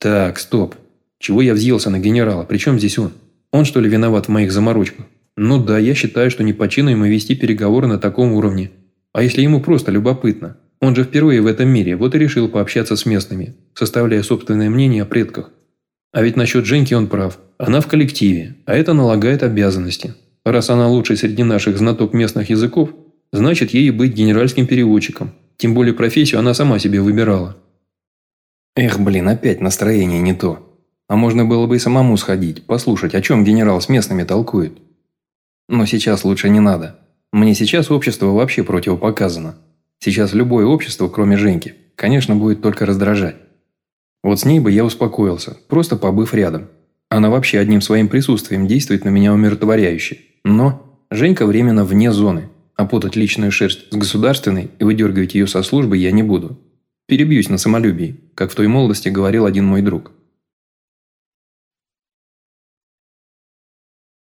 Так, стоп. Чего я взъелся на генерала? Причем здесь он? Он что ли виноват в моих заморочках? Ну да, я считаю, что не по чину ему вести переговоры на таком уровне. А если ему просто любопытно? Он же впервые в этом мире, вот и решил пообщаться с местными, составляя собственное мнение о предках. А ведь насчет Женьки он прав. Она в коллективе, а это налагает обязанности. Раз она лучший среди наших знаток местных языков, значит ей быть генеральским переводчиком. Тем более профессию она сама себе выбирала. Эх, блин, опять настроение не то. А можно было бы и самому сходить, послушать, о чем генерал с местными толкует. Но сейчас лучше не надо. Мне сейчас общество вообще противопоказано. Сейчас любое общество, кроме Женьки, конечно, будет только раздражать. Вот с ней бы я успокоился, просто побыв рядом. Она вообще одним своим присутствием действует на меня умиротворяюще. Но Женька временно вне зоны, а путать личную шерсть с государственной и выдергивать ее со службы я не буду. Перебьюсь на самолюбии, как в той молодости говорил один мой друг.